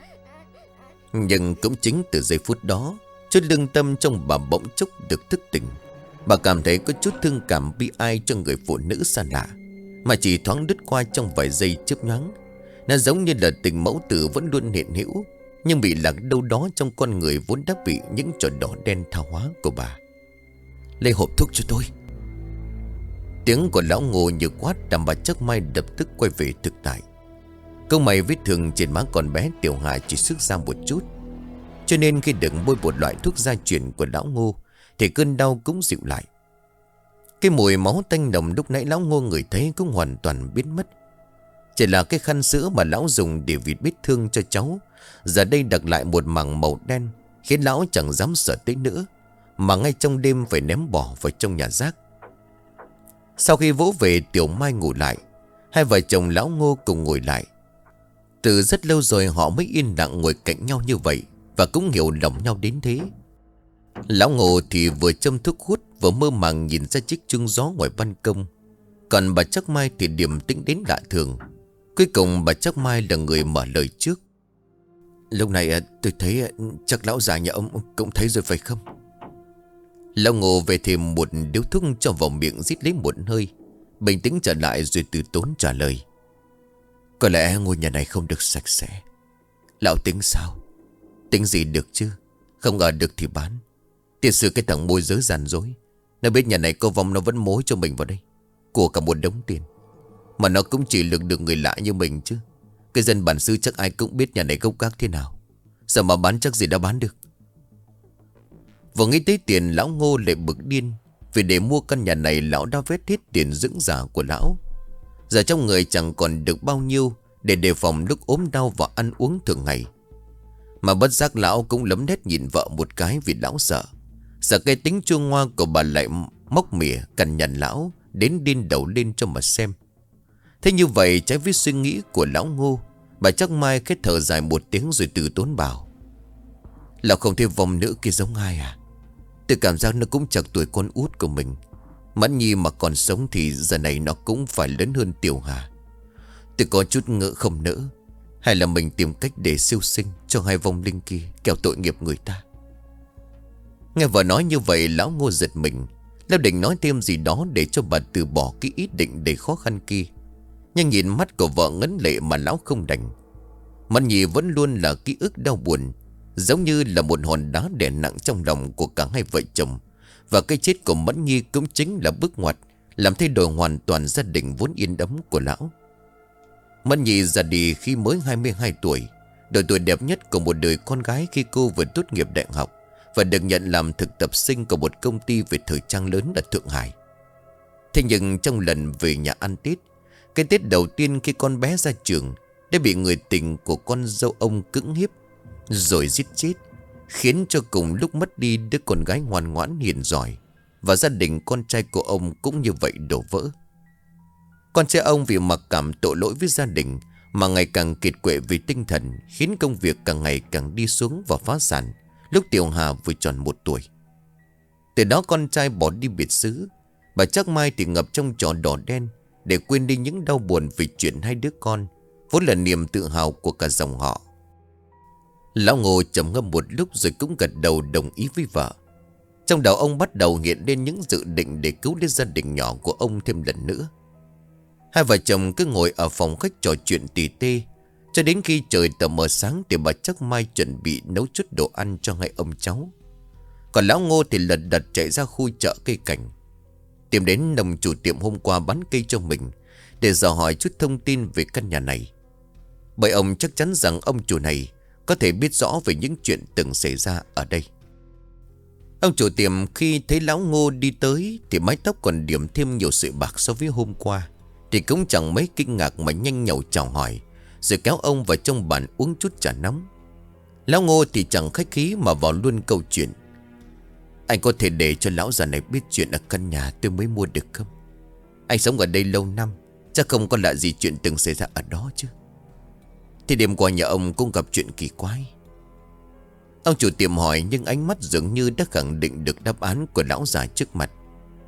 A: Nhưng cũng chính từ giây phút đó, Chút lương tâm trong bà bỗng chốc được thức tỉnh. Bà cảm thấy có chút thương cảm bi ai cho người phụ nữ xa lạ, Mà chỉ thoáng đứt qua trong vài giây chớp nhoáng. Nó giống như là tình mẫu tử vẫn luôn hiện hữu, Nhưng bị lạc đâu đó trong con người vốn đã bị những trò đỏ đen thao hóa của bà. Lấy hộp thuốc cho tôi. Tiếng của lão ngô như quát Làm bà chắc may đập tức quay về thực tại. Câu mày vết thương trên má con bé Tiểu Hà chỉ sức ra một chút. Cho nên khi đứng bôi một loại thuốc gia truyền của lão ngô thì cơn đau cũng dịu lại. Cái mùi máu tanh nồng lúc nãy lão ngô người thấy cũng hoàn toàn biến mất. Chỉ là cái khăn sữa mà lão dùng để vịt vết thương cho cháu, Giờ đây đặt lại một mảng màu đen, Khiến lão chẳng dám sợ tới nữa, Mà ngay trong đêm phải ném bỏ vào trong nhà rác. Sau khi vỗ về, Tiểu Mai ngủ lại, Hai vợ chồng lão ngô cùng ngồi lại. Từ rất lâu rồi họ mới yên lặng ngồi cạnh nhau như vậy Và cũng hiểu lòng nhau đến thế. Lão Ngô thì vừa châm thuốc hút, Vừa mơ màng nhìn ra chiếc chương gió ngoài ban công. Còn bà Chắc Mai thì điềm tĩnh đến lạ thường. Cuối cùng bà Chắc Mai là người mở lời trước. Lúc này à, tôi thấy à, chắc lão già nhà ông cũng thấy rồi phải không? Lão Ngô về thêm một điếu thuốc cho vào miệng rít lấy một hơi, Bình tĩnh trở lại rồi từ tốn trả lời. Có lẽ ngôi nhà này không được sạch sẽ. Lão tính sao? Tính gì được chứ? Không ở được thì bán. Tiền sử cái thằng môi giới giàn dối. Nó biết nhà này có vong, nó vẫn mối cho mình vào đây. Của cả một đống tiền. Mà nó cũng chỉ lực được người lạ như mình chứ. Cái dân bản xứ chắc ai cũng biết nhà này gốc gác thế nào. Sao mà bán chắc gì đã bán được? Vừa nghĩ tới tiền, lão ngô lại bực điên. Vì để mua căn nhà này, lão đã vết hết tiền dưỡng giả của lão. Giờ trong người chẳng còn được bao nhiêu Để đề phòng lúc ốm đau và ăn uống thường ngày. Mà bất giác lão cũng lấm nét nhìn vợ một cái vì lão sợ. Sợ cái tính chua ngoa của bà lại móc mỉa, cằn nhằn lão, Đến điên đầu lên cho mà xem. Thế như vậy, trái với suy nghĩ của lão ngô, Bà chắc mai kết thở dài một tiếng rồi từ tốn bảo. Lão không thấy vòng nữ kia giống ai à? Tôi cảm giác nó cũng chặt tuổi con út của mình. Mãn Nhi mà còn sống thì giờ này nó cũng phải lớn hơn Tiểu Hà. Tôi có chút ngỡ không nỡ, Hay là mình tìm cách để siêu sinh cho hai vong linh kia Kẻo tội nghiệp người ta. Nghe vợ nói như vậy, lão ngô giật mình. Lão định nói thêm gì đó để cho bà từ bỏ cái ý định để khó khăn kia. Nhưng nhìn mắt của vợ ngấn lệ mà lão không đành. Mẫn Nhi vẫn luôn là ký ức đau buồn, Giống như là một hòn đá đè nặng trong lòng của cả hai vợ chồng. Và cái chết của Mẫn Nhi cũng chính là bước ngoặt, Làm thay đổi hoàn toàn gia đình vốn yên ấm của lão. Mẫn Nhi ra đi khi mới 22 tuổi Đời tuổi đẹp nhất của một đời con gái khi cô vừa tốt nghiệp đại học. Và được nhận làm thực tập sinh của một công ty về thời trang lớn ở Thượng Hải. Thế nhưng trong lần về nhà ăn Tết, Cái Tết đầu tiên khi con bé ra trường, Đã bị người tình của con dâu ông cưỡng hiếp, Rồi giết chết, Khiến cho cùng lúc mất đi đứa con gái ngoan ngoãn hiền giỏi Và gia đình con trai của ông cũng như vậy đổ vỡ. Con trai ông vì mặc cảm tội lỗi với gia đình Mà ngày càng kiệt quệ vì tinh thần, Khiến công việc càng ngày càng đi xuống và phá sản Lúc Tiểu Hà vừa tròn một tuổi Từ đó con trai bỏ đi biệt xứ, Bà chắc mai thì ngập trong trò đỏ đen Để quên đi những đau buồn vì chuyện hai đứa con, Vốn là niềm tự hào của cả dòng họ Lão Ngô trầm ngâm một lúc rồi cũng gật đầu đồng ý với vợ. Trong đầu ông bắt đầu hiện lên những dự định để cứu đến gia đình nhỏ của ông thêm lần nữa. Hai vợ chồng cứ ngồi ở phòng khách trò chuyện tỉ tê. Cho đến khi trời tờ mờ sáng thì bà chắc mai chuẩn bị nấu chút đồ ăn cho hai ông cháu. Còn lão ngô thì lật đật chạy ra khu chợ cây cảnh. Tìm đến đồng chủ tiệm hôm qua bán cây cho mình để dò hỏi chút thông tin về căn nhà này. Bởi ông chắc chắn rằng ông chủ này có thể biết rõ về những chuyện từng xảy ra ở đây Ông chủ tiệm khi thấy lão ngô đi tới Thì mái tóc còn điểm thêm nhiều sự bạc so với hôm qua, Thì cũng chẳng mấy kinh ngạc mà nhanh nhậu chào hỏi rồi kéo ông vào trong bàn uống chút trà nóng. Lão ngô thì chẳng khách khí mà vào luôn câu chuyện. Anh có thể để cho lão già này biết chuyện ở căn nhà tôi mới mua được không? Anh sống ở đây lâu năm, Chắc không có lạ gì chuyện từng xảy ra ở đó chứ. Thì đêm qua nhà ông cũng gặp chuyện kỳ quái. Ông chủ tiệm hỏi nhưng ánh mắt dường như đã khẳng định được đáp án của lão già trước mặt.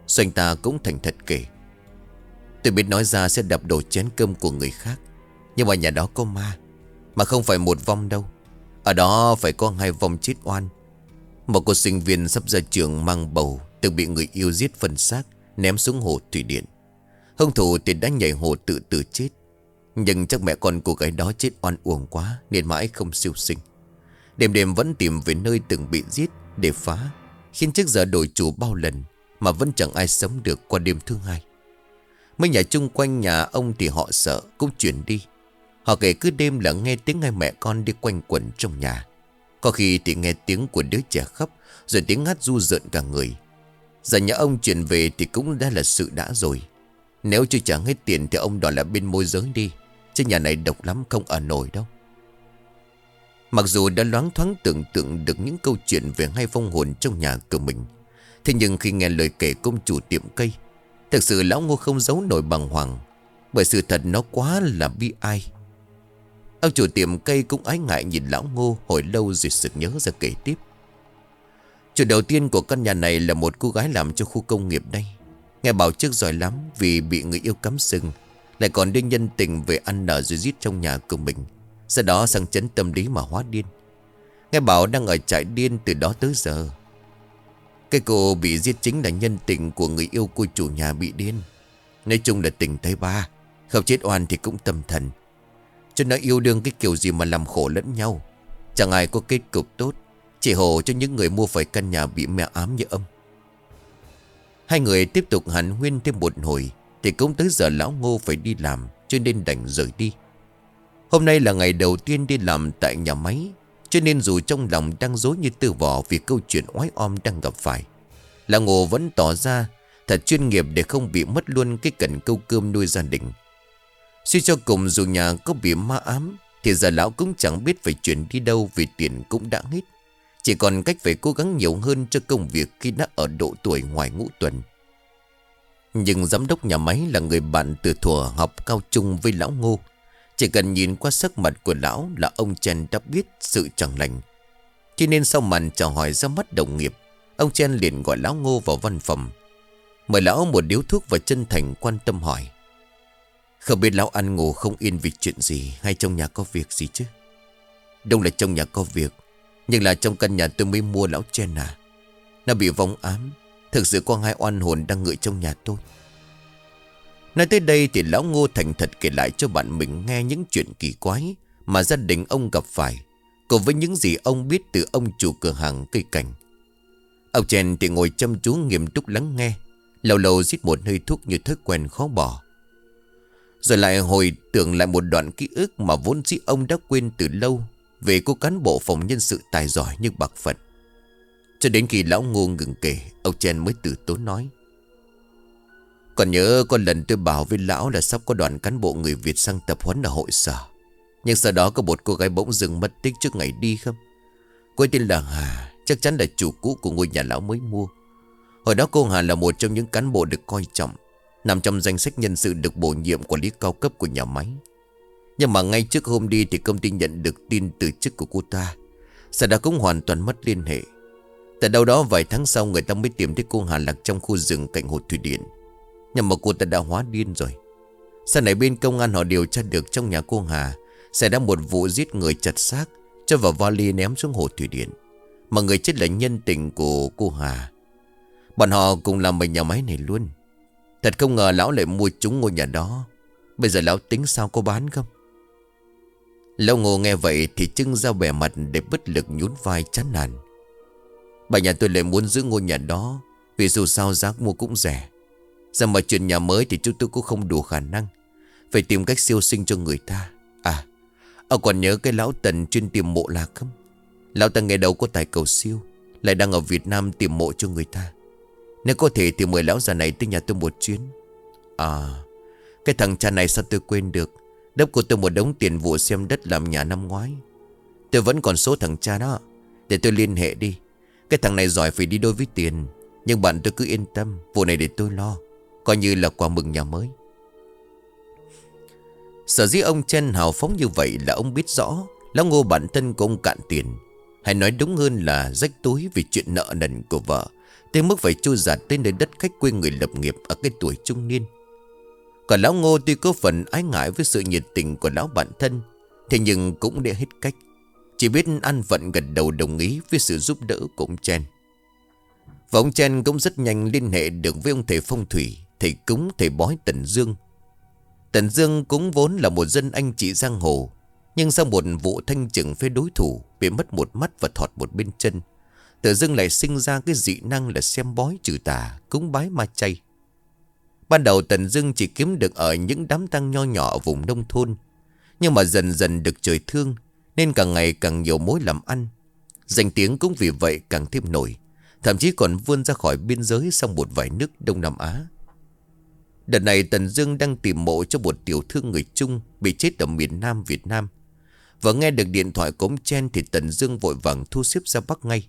A: Xoanh ta cũng thành thật kể. Tôi biết nói ra sẽ đập đổ chén cơm của người khác. Nhưng mà nhà đó có ma, Mà không phải một vong đâu. Ở đó phải có hai vong chết oan. Một cô sinh viên sắp ra trường mang bầu, Từng bị người yêu giết phân xác, Ném xuống hồ thủy điện. Hung thủ thì đã nhảy hồ tự tử chết. Nhưng chắc mẹ con cô gái đó chết oan uổng quá, Nên mãi không siêu sinh. Đêm đêm vẫn tìm về nơi từng bị giết Để phá, Khiến trước giờ đổi chủ bao lần Mà vẫn chẳng ai sống được qua đêm thứ hai. Mấy nhà chung quanh nhà ông thì họ sợ, Cũng chuyển đi. Họ kể cứ đêm là nghe tiếng hai mẹ con đi quanh quẩn trong nhà. Có khi thì nghe tiếng của đứa trẻ khóc, Rồi tiếng hát du rợn cả người. Giờ nhà ông chuyển về thì cũng đã là sự đã rồi. Nếu chưa trả hết tiền thì ông đòi là bên môi giới đi, Chứ nhà này độc lắm, không ở nổi đâu. Mặc dù đã loáng thoáng tưởng tượng được những câu chuyện về hai phong hồn trong nhà của mình, Thế nhưng khi nghe lời kể công chủ tiệm cây, Thực sự lão ngô không giấu nổi bằng hoàng, Bởi sự thật nó quá là bi ai. Ông chủ tiệm cây cũng ái ngại nhìn lão ngô hồi lâu rồi sực nhớ ra kể tiếp. Chủ đầu tiên của căn nhà này là một cô gái làm cho khu công nghiệp đây. Nghe bảo trước giỏi lắm vì bị người yêu cắm sừng, Lại còn đưa nhân tình về ăn nở rồi giết trong nhà của mình. Sau đó sang chấn tâm lý mà hóa điên. Nghe bảo đang ở trại điên từ đó tới giờ. Cái cô bị giết chính là nhân tình của người yêu của chủ nhà bị điên. Nói chung là tình thấy ba. Không chết oan thì cũng tâm thần. Cho nó yêu đương cái kiểu gì mà làm khổ lẫn nhau. Chẳng ai có kết cục tốt, chỉ hồ cho những người mua phải căn nhà bị mẹ ám như âm. Hai người tiếp tục hàn huyên thêm một hồi, Thì cũng tới giờ lão ngô phải đi làm, Cho nên đành rời đi. Hôm nay là ngày đầu tiên đi làm tại nhà máy, Cho nên dù trong lòng đang dối như tư vỏ Vì câu chuyện oái om đang gặp phải, Lão ngô vẫn tỏ ra Thật chuyên nghiệp để không bị mất luôn Cái cần câu cơm nuôi gia đình. Suy cho cùng dù nhà có bị ma ám Thì giờ lão cũng chẳng biết phải chuyển đi đâu Vì tiền cũng đã hết chỉ còn cách phải cố gắng nhiều hơn cho công việc khi đã ở độ tuổi ngoài ngũ tuần. Nhưng giám đốc nhà máy là người bạn từ thuở học cao trung với lão ngô. Chỉ cần nhìn qua sắc mặt của lão là ông Chen đã biết sự chẳng lành. Cho nên sau màn chào hỏi ra mắt đồng nghiệp, ông Chen liền gọi lão ngô vào văn phòng. Mời lão một điếu thuốc và chân thành quan tâm hỏi. Không biết lão ăn ngủ không yên vì chuyện gì, hay trong nhà có việc gì chứ? Đông là trong nhà có việc, nhưng là trong căn nhà tôi mới mua lão chen à. Nó bị vong ám, Thực sự có hai oan hồn đang ngự trong nhà tôi. Nói tới đây thì lão ngô thành thật kể lại cho bạn mình nghe những chuyện kỳ quái Mà gia đình ông gặp phải, Cùng với những gì ông biết từ ông chủ cửa hàng cây cảnh. Ông Chen thì ngồi chăm chú nghiêm túc lắng nghe, Lâu lâu giết một hơi thuốc như thói quen khó bỏ. Rồi lại hồi tưởng lại một đoạn ký ức mà vốn dĩ ông đã quên từ lâu về cô cán bộ phòng nhân sự tài giỏi như bạc phận Cho đến khi lão ngô ngừng kể, Ông Chen mới từ tốn nói. Còn nhớ có lần tôi bảo với lão là sắp có đoàn cán bộ người Việt sang tập huấn ở hội sở. Nhưng sau đó có một cô gái bỗng dừng mất tích trước ngày đi không? Cô ấy tên là Hà, Chắc chắn là chủ cũ của ngôi nhà lão mới mua. Hồi đó cô Hà là một trong những cán bộ được coi trọng. Nằm trong danh sách nhân sự được bổ nhiệm quản lý cao cấp của nhà máy. Nhưng mà ngay trước hôm đi thì công ty nhận được tin từ chức của cô ta. Sẽ đã cũng hoàn toàn mất liên hệ. Tại đâu đó vài tháng sau người ta mới tìm thấy cô Hà Lạc trong khu rừng cạnh hồ thủy điện. Nhưng mà cô ta đã hóa điên rồi. Sau này bên công an họ điều tra được trong nhà cô Hà Xảy ra một vụ giết người chặt xác, Cho vào vali ném xuống hồ thủy điện. Mà người chết là nhân tình của cô Hà. Bọn họ cùng làm ở nhà máy này luôn. Thật không ngờ lão lại mua chúng ngôi nhà đó Bây giờ lão tính sao có bán không Lão ngô nghe vậy thì trưng ra bẻ mặt để bất lực nhún vai chán nản. Bà nhà tôi lại muốn giữ ngôi nhà đó vì dù sao giá mua cũng rẻ. Giờ mà chuyện nhà mới thì chúng tôi cũng không đủ khả năng. Phải tìm cách siêu sinh cho người ta. À, ông còn nhớ cái lão tần chuyên tìm mộ lạc không? Lão ta ngày đầu có tài cầu siêu. Lại đang ở Việt Nam tìm mộ cho người ta. Nếu có thể thì mời lão già này tới nhà tôi một chuyến. À, cái thằng cha này sao tôi quên được. Đốc của tôi một đống tiền vụ xem đất làm nhà năm ngoái. Tôi vẫn còn số thằng cha đó. Để tôi liên hệ đi. Cái thằng này giỏi phải đi đôi với tiền. Nhưng bạn tôi cứ yên tâm Vụ này để tôi lo. Coi như là quà mừng nhà mới. Sở dĩ ông Chen hào phóng như vậy là ông biết rõ. Lão ngô bản thân của ông cạn tiền. Hay nói đúng hơn là rách túi vì chuyện nợ nần của vợ. Tới mức phải trôi giạt tên nơi đất khách quê người lập nghiệp ở cái tuổi trung niên. Còn lão ngô tuy có phần ái ngại với sự nhiệt tình của lão bạn thân, Thế nhưng cũng để hết cách. Chỉ biết ăn vận gật đầu đồng ý với sự giúp đỡ của ông Chen. Và ông Chen cũng rất nhanh liên hệ được với ông thầy phong thủy, Thầy cúng, thầy bói Tần Dương. Tần Dương cũng vốn là một dân anh chị giang hồ, Nhưng sau một vụ thanh trừng với đối thủ, Bị mất một mắt và thọt một bên chân. Tự dưng lại sinh ra cái dị năng là xem bói trừ tà, Cúng bái ma chay. Ban đầu Tần Dương chỉ kiếm được ở những đám tăng nho nhỏ ở vùng nông thôn, Nhưng mà dần dần được trời thương, Nên càng ngày càng nhiều mối làm ăn. Danh tiếng cũng vì vậy càng thêm nổi, Thậm chí còn vươn ra khỏi biên giới Sang một vài nước Đông Nam Á. Đợt này Tần Dương đang tìm mộ cho một tiểu thương người Trung Bị chết ở miền Nam Việt Nam. Và nghe được điện thoại cống Chen Thì Tần Dương vội vàng thu xếp ra Bắc ngay.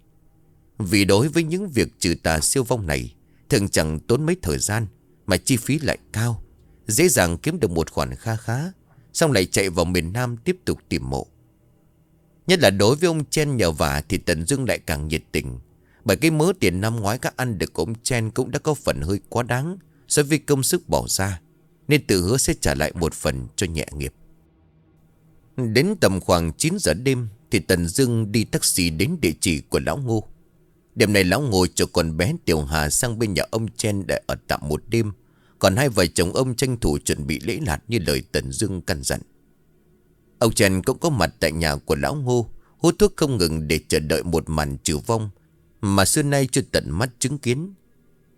A: Vì đối với những việc trừ tà siêu vong này, Thường chẳng tốn mấy thời gian, Mà chi phí lại cao. Dễ dàng kiếm được một khoản kha khá, Xong lại chạy vào miền Nam tiếp tục tìm mộ. Nhất là đối với ông Chen nhờ vả Thì Tần Dương lại càng nhiệt tình, Bởi cái mớ tiền năm ngoái các ăn được của ông Chen Cũng đã có phần hơi quá đáng So với công sức bỏ ra, Nên tự hứa sẽ trả lại một phần cho nhẹ nghiệp. Đến tầm khoảng 9 giờ đêm Thì Tần Dương đi taxi đến địa chỉ của Lão Ngô. Đêm này Lão ngồi cho con bé Tiểu Hà sang bên nhà ông Chen để ở tạm một đêm. Còn hai vợ chồng ông tranh thủ chuẩn bị lễ lạt như lời Tần Dương căn dặn. Ông Chen cũng có mặt tại nhà của Lão Ngô, Hút thuốc không ngừng để chờ đợi một màn trừ vong Mà xưa nay chưa tận mắt chứng kiến.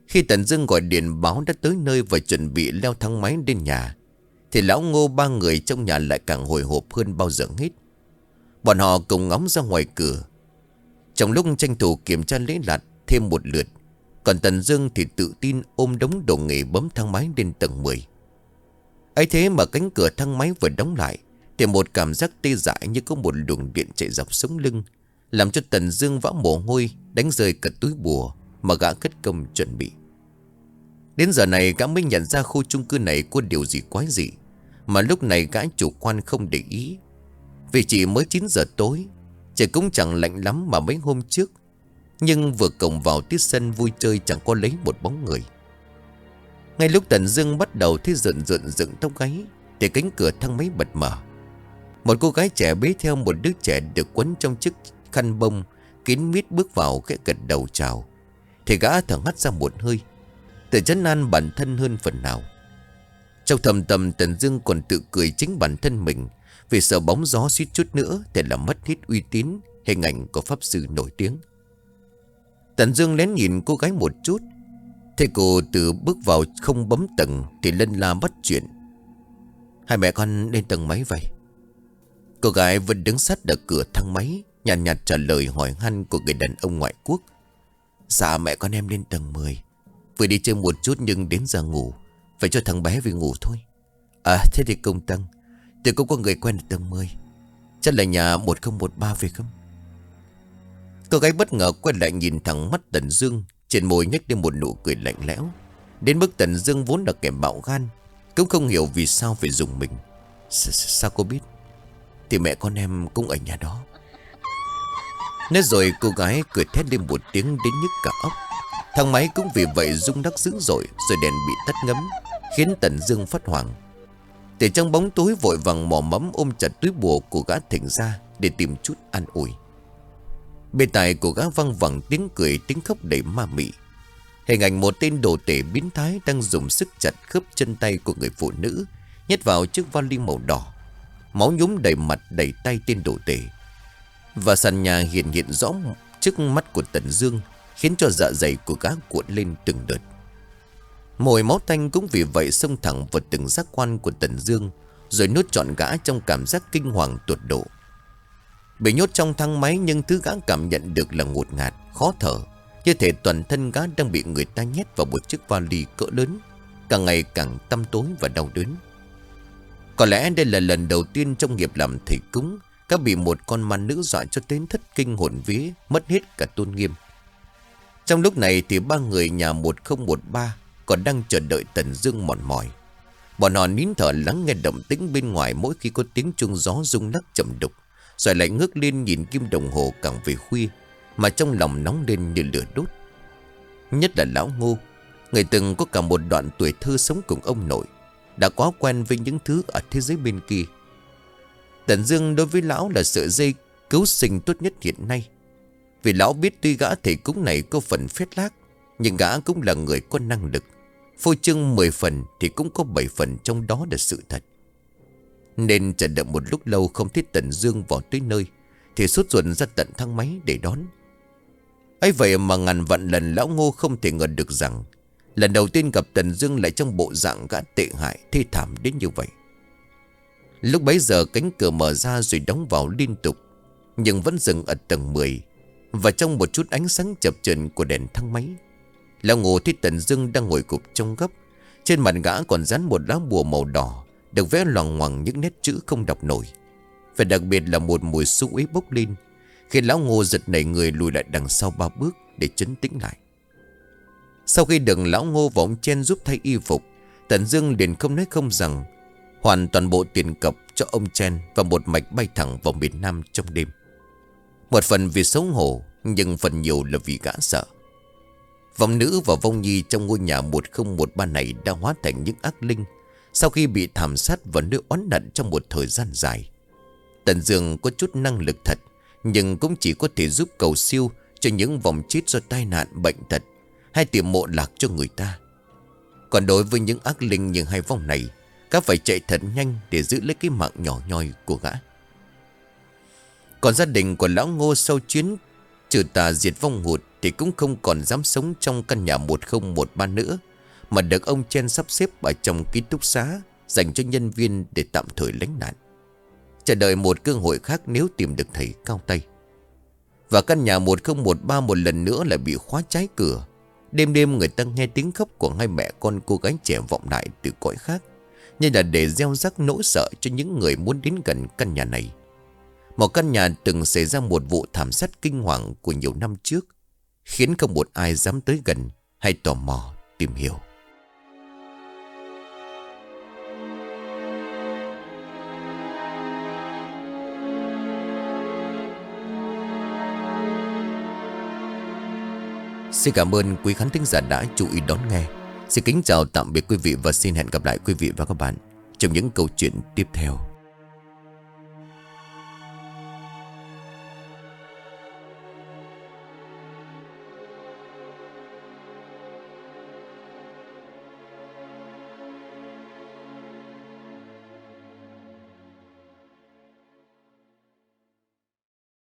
A: Khi Tần Dương gọi điện báo đã tới nơi và chuẩn bị leo thang máy đến nhà, Thì lão ngô ba người trong nhà lại càng hồi hộp hơn bao giờ hết. Bọn họ cùng ngóng ra ngoài cửa trong lúc tranh thủ kiểm tra lễ lạt thêm một lượt, Còn Tần Dương thì tự tin ôm đống đồ nghề bấm thang máy lên tầng 10 ấy thế mà cánh cửa thang máy vừa đóng lại, Thì một cảm giác tê dại như có một luồng điện chạy dọc sống lưng, Làm cho Tần Dương vã mồ hôi, Đánh rơi cả túi bùa mà gã cất công chuẩn bị. Đến giờ này gã mới nhận ra khu chung cư này có điều gì quái dị, Mà lúc này gã chủ quan không để ý. Vì chỉ mới 9 giờ tối Trời cũng chẳng lạnh lắm mà mấy hôm trước, Nhưng vừa cổng vào tiết sân vui chơi chẳng có lấy một bóng người. Ngay lúc Tần Dương bắt đầu thấy rợn rợn dựng tóc gáy, Thì cánh cửa thang máy bật mở. Một cô gái trẻ bế theo một đứa trẻ được quấn trong chiếc khăn bông, Kín mít bước vào cái gật đầu chào. Thì gã thở hắt ra một hơi, Tự chấn an bản thân hơn phần nào. Trong thầm tầm, Tần Dương còn tự cười chính bản thân mình vì sợ bóng gió suýt chút nữa Thì làm mất hết uy tín Hình ảnh của Pháp Sư nổi tiếng. Tần Dương lén nhìn cô gái một chút. Thế cô từ bước vào không bấm tầng Thì lân la bắt chuyện. Hai mẹ con lên tầng mấy vậy? Cô gái vẫn đứng sát ở cửa thang máy Nhàn nhạt, nhạt trả lời hỏi han của người đàn ông ngoại quốc. Dạ mẹ con em lên tầng 10 Vừa đi chơi một chút nhưng đến giờ ngủ. Phải cho thằng bé về ngủ thôi. À thế thì công tăng Tôi cũng có người quen ở tầng 10 Chắc là nhà 1013 phải không? Cô gái bất ngờ quay lại nhìn thẳng mắt Tần Dương. Trên môi nhếch lên một nụ cười lạnh lẽo. Đến mức Tần Dương vốn là kẻ bạo gan, Cũng không hiểu vì sao phải dùng mình. S Sao cô biết? Thì mẹ con em cũng ở nhà đó. Nói rồi cô gái cười thét lên một tiếng đến nhức cả óc. Thang máy cũng vì vậy rung đắc dữ dội, Rồi đèn bị tắt ngấm, Khiến Tần Dương phát hoảng. Từ trong bóng tối vội vàng mò mẫm ôm chặt túi bùa của gã thỉnh ra Để tìm chút an ủi. Bên tai của gã văng vẳng tiếng cười, tiếng khóc đầy ma mị. Hình ảnh một tên đồ tể biến thái Đang dùng sức chặt khớp chân tay của người phụ nữ, Nhét vào chiếc vali màu đỏ. Máu nhúm đầy mặt, đầy tay tên đồ tể. Và sàn nhà hiện hiện rõ trước mắt của Tần Dương, Khiến cho dạ dày của gã cuộn lên từng đợt. Mồi máu tanh cũng vì vậy xông thẳng vào từng giác quan của Tần Dương Rồi nuốt trọn gã trong cảm giác kinh hoàng tuột độ. Bị nhốt trong thang máy nhưng thứ gã cảm nhận được là ngột ngạt, khó thở. Như thể toàn thân gã đang bị người ta nhét vào một chiếc vali cỡ lớn Càng ngày càng tăm tối và đau đớn. Có lẽ đây là lần đầu tiên trong nghiệp làm thầy cúng các bị một con ma nữ dọa cho đến thất kinh hồn vía Mất hết cả tôn nghiêm. Trong lúc này thì ba người nhà 1013 còn đang chờ đợi Tần Dương mòn mỏi. Bọn họ nín thở lắng nghe động tĩnh bên ngoài Mỗi khi có tiếng chuông gió rung lắc chậm đục, Rồi lại ngước lên nhìn kim đồng hồ càng về khuya, Mà trong lòng nóng lên như lửa đốt. Nhất là lão ngô, Người từng có cả một đoạn tuổi thơ sống cùng ông nội, Đã quá quen với những thứ ở thế giới bên kia. Tần Dương đối với lão là sợi dây cứu sinh tốt nhất hiện nay. Vì lão biết tuy gã thầy cúng này có phần phết lác, Nhưng gã cũng là người có năng lực. Phô trương 10 phần thì cũng có 7 phần trong đó là sự thật. Nên chờ đợi một lúc lâu không thấy Tần Dương vào tới nơi, Thì suốt ruột ra tận thang máy để đón. Ấy vậy mà ngàn vạn lần lão ngô không thể ngờ được rằng, Lần đầu tiên gặp Tần Dương lại trong bộ dạng gã tệ hại, thê thảm đến như vậy. Lúc bấy giờ cánh cửa mở ra rồi đóng vào liên tục, Nhưng vẫn dừng ở tầng 10 Và trong một chút ánh sáng chập chờn của đèn thang máy Lão ngô thấy Tần Dương đang ngồi cục trong gấp Trên mặt gã còn dán một lá bùa màu đỏ, Được vẽ loằng ngoằng những nét chữ không đọc nổi. Và đặc biệt là một mùi xú ý bốc lên Khi lão ngô giật nảy người lùi lại đằng sau ba bước Để chấn tĩnh lại. Sau khi đừng lão ngô và ông chen giúp thay y phục, Tần Dương liền không nói không rằng, Hoàn toàn bộ tiền cọc cho ông chen Và một mạch bay thẳng vào miền Nam trong đêm. Một phần vì xấu hổ, Nhưng phần nhiều là vì gã sợ. Vong nữ và vong nhi trong ngôi nhà 1013 này đã hóa thành những ác linh Sau khi bị thảm sát và nơi oán nặn trong một thời gian dài. Tần Dương có chút năng lực thật, Nhưng cũng chỉ có thể giúp cầu siêu cho những vòng chết do tai nạn, bệnh tật Hay tìm mộ lạc cho người ta. Còn đối với những ác linh như hai vong này, Các phải chạy thật nhanh để giữ lấy cái mạng nhỏ nhoi của gã. Còn gia đình của lão ngô sau chuyến Trừ tà diệt vong hụt thì cũng không còn dám sống trong căn nhà 1013 nữa, Mà được ông Chen sắp xếp ở trong ký túc xá Dành cho nhân viên để tạm thời lánh nạn. Chờ đợi một cơ hội khác nếu tìm được thầy cao tay. Và căn nhà 1013 một lần nữa lại bị khóa trái cửa. Đêm đêm người ta nghe tiếng khóc của hai mẹ con cô gái trẻ vọng lại từ cõi khác, Như là để gieo rắc nỗi sợ cho những người muốn đến gần căn nhà này. Một căn nhà từng xảy ra một vụ thảm sát kinh hoàng của nhiều năm trước. Khiến không một ai dám tới gần hay tò mò tìm hiểu. Xin cảm ơn quý khán thính giả đã chú ý đón nghe. Xin kính chào tạm biệt quý vị và xin hẹn gặp lại quý vị và các bạn Trong những câu chuyện tiếp theo.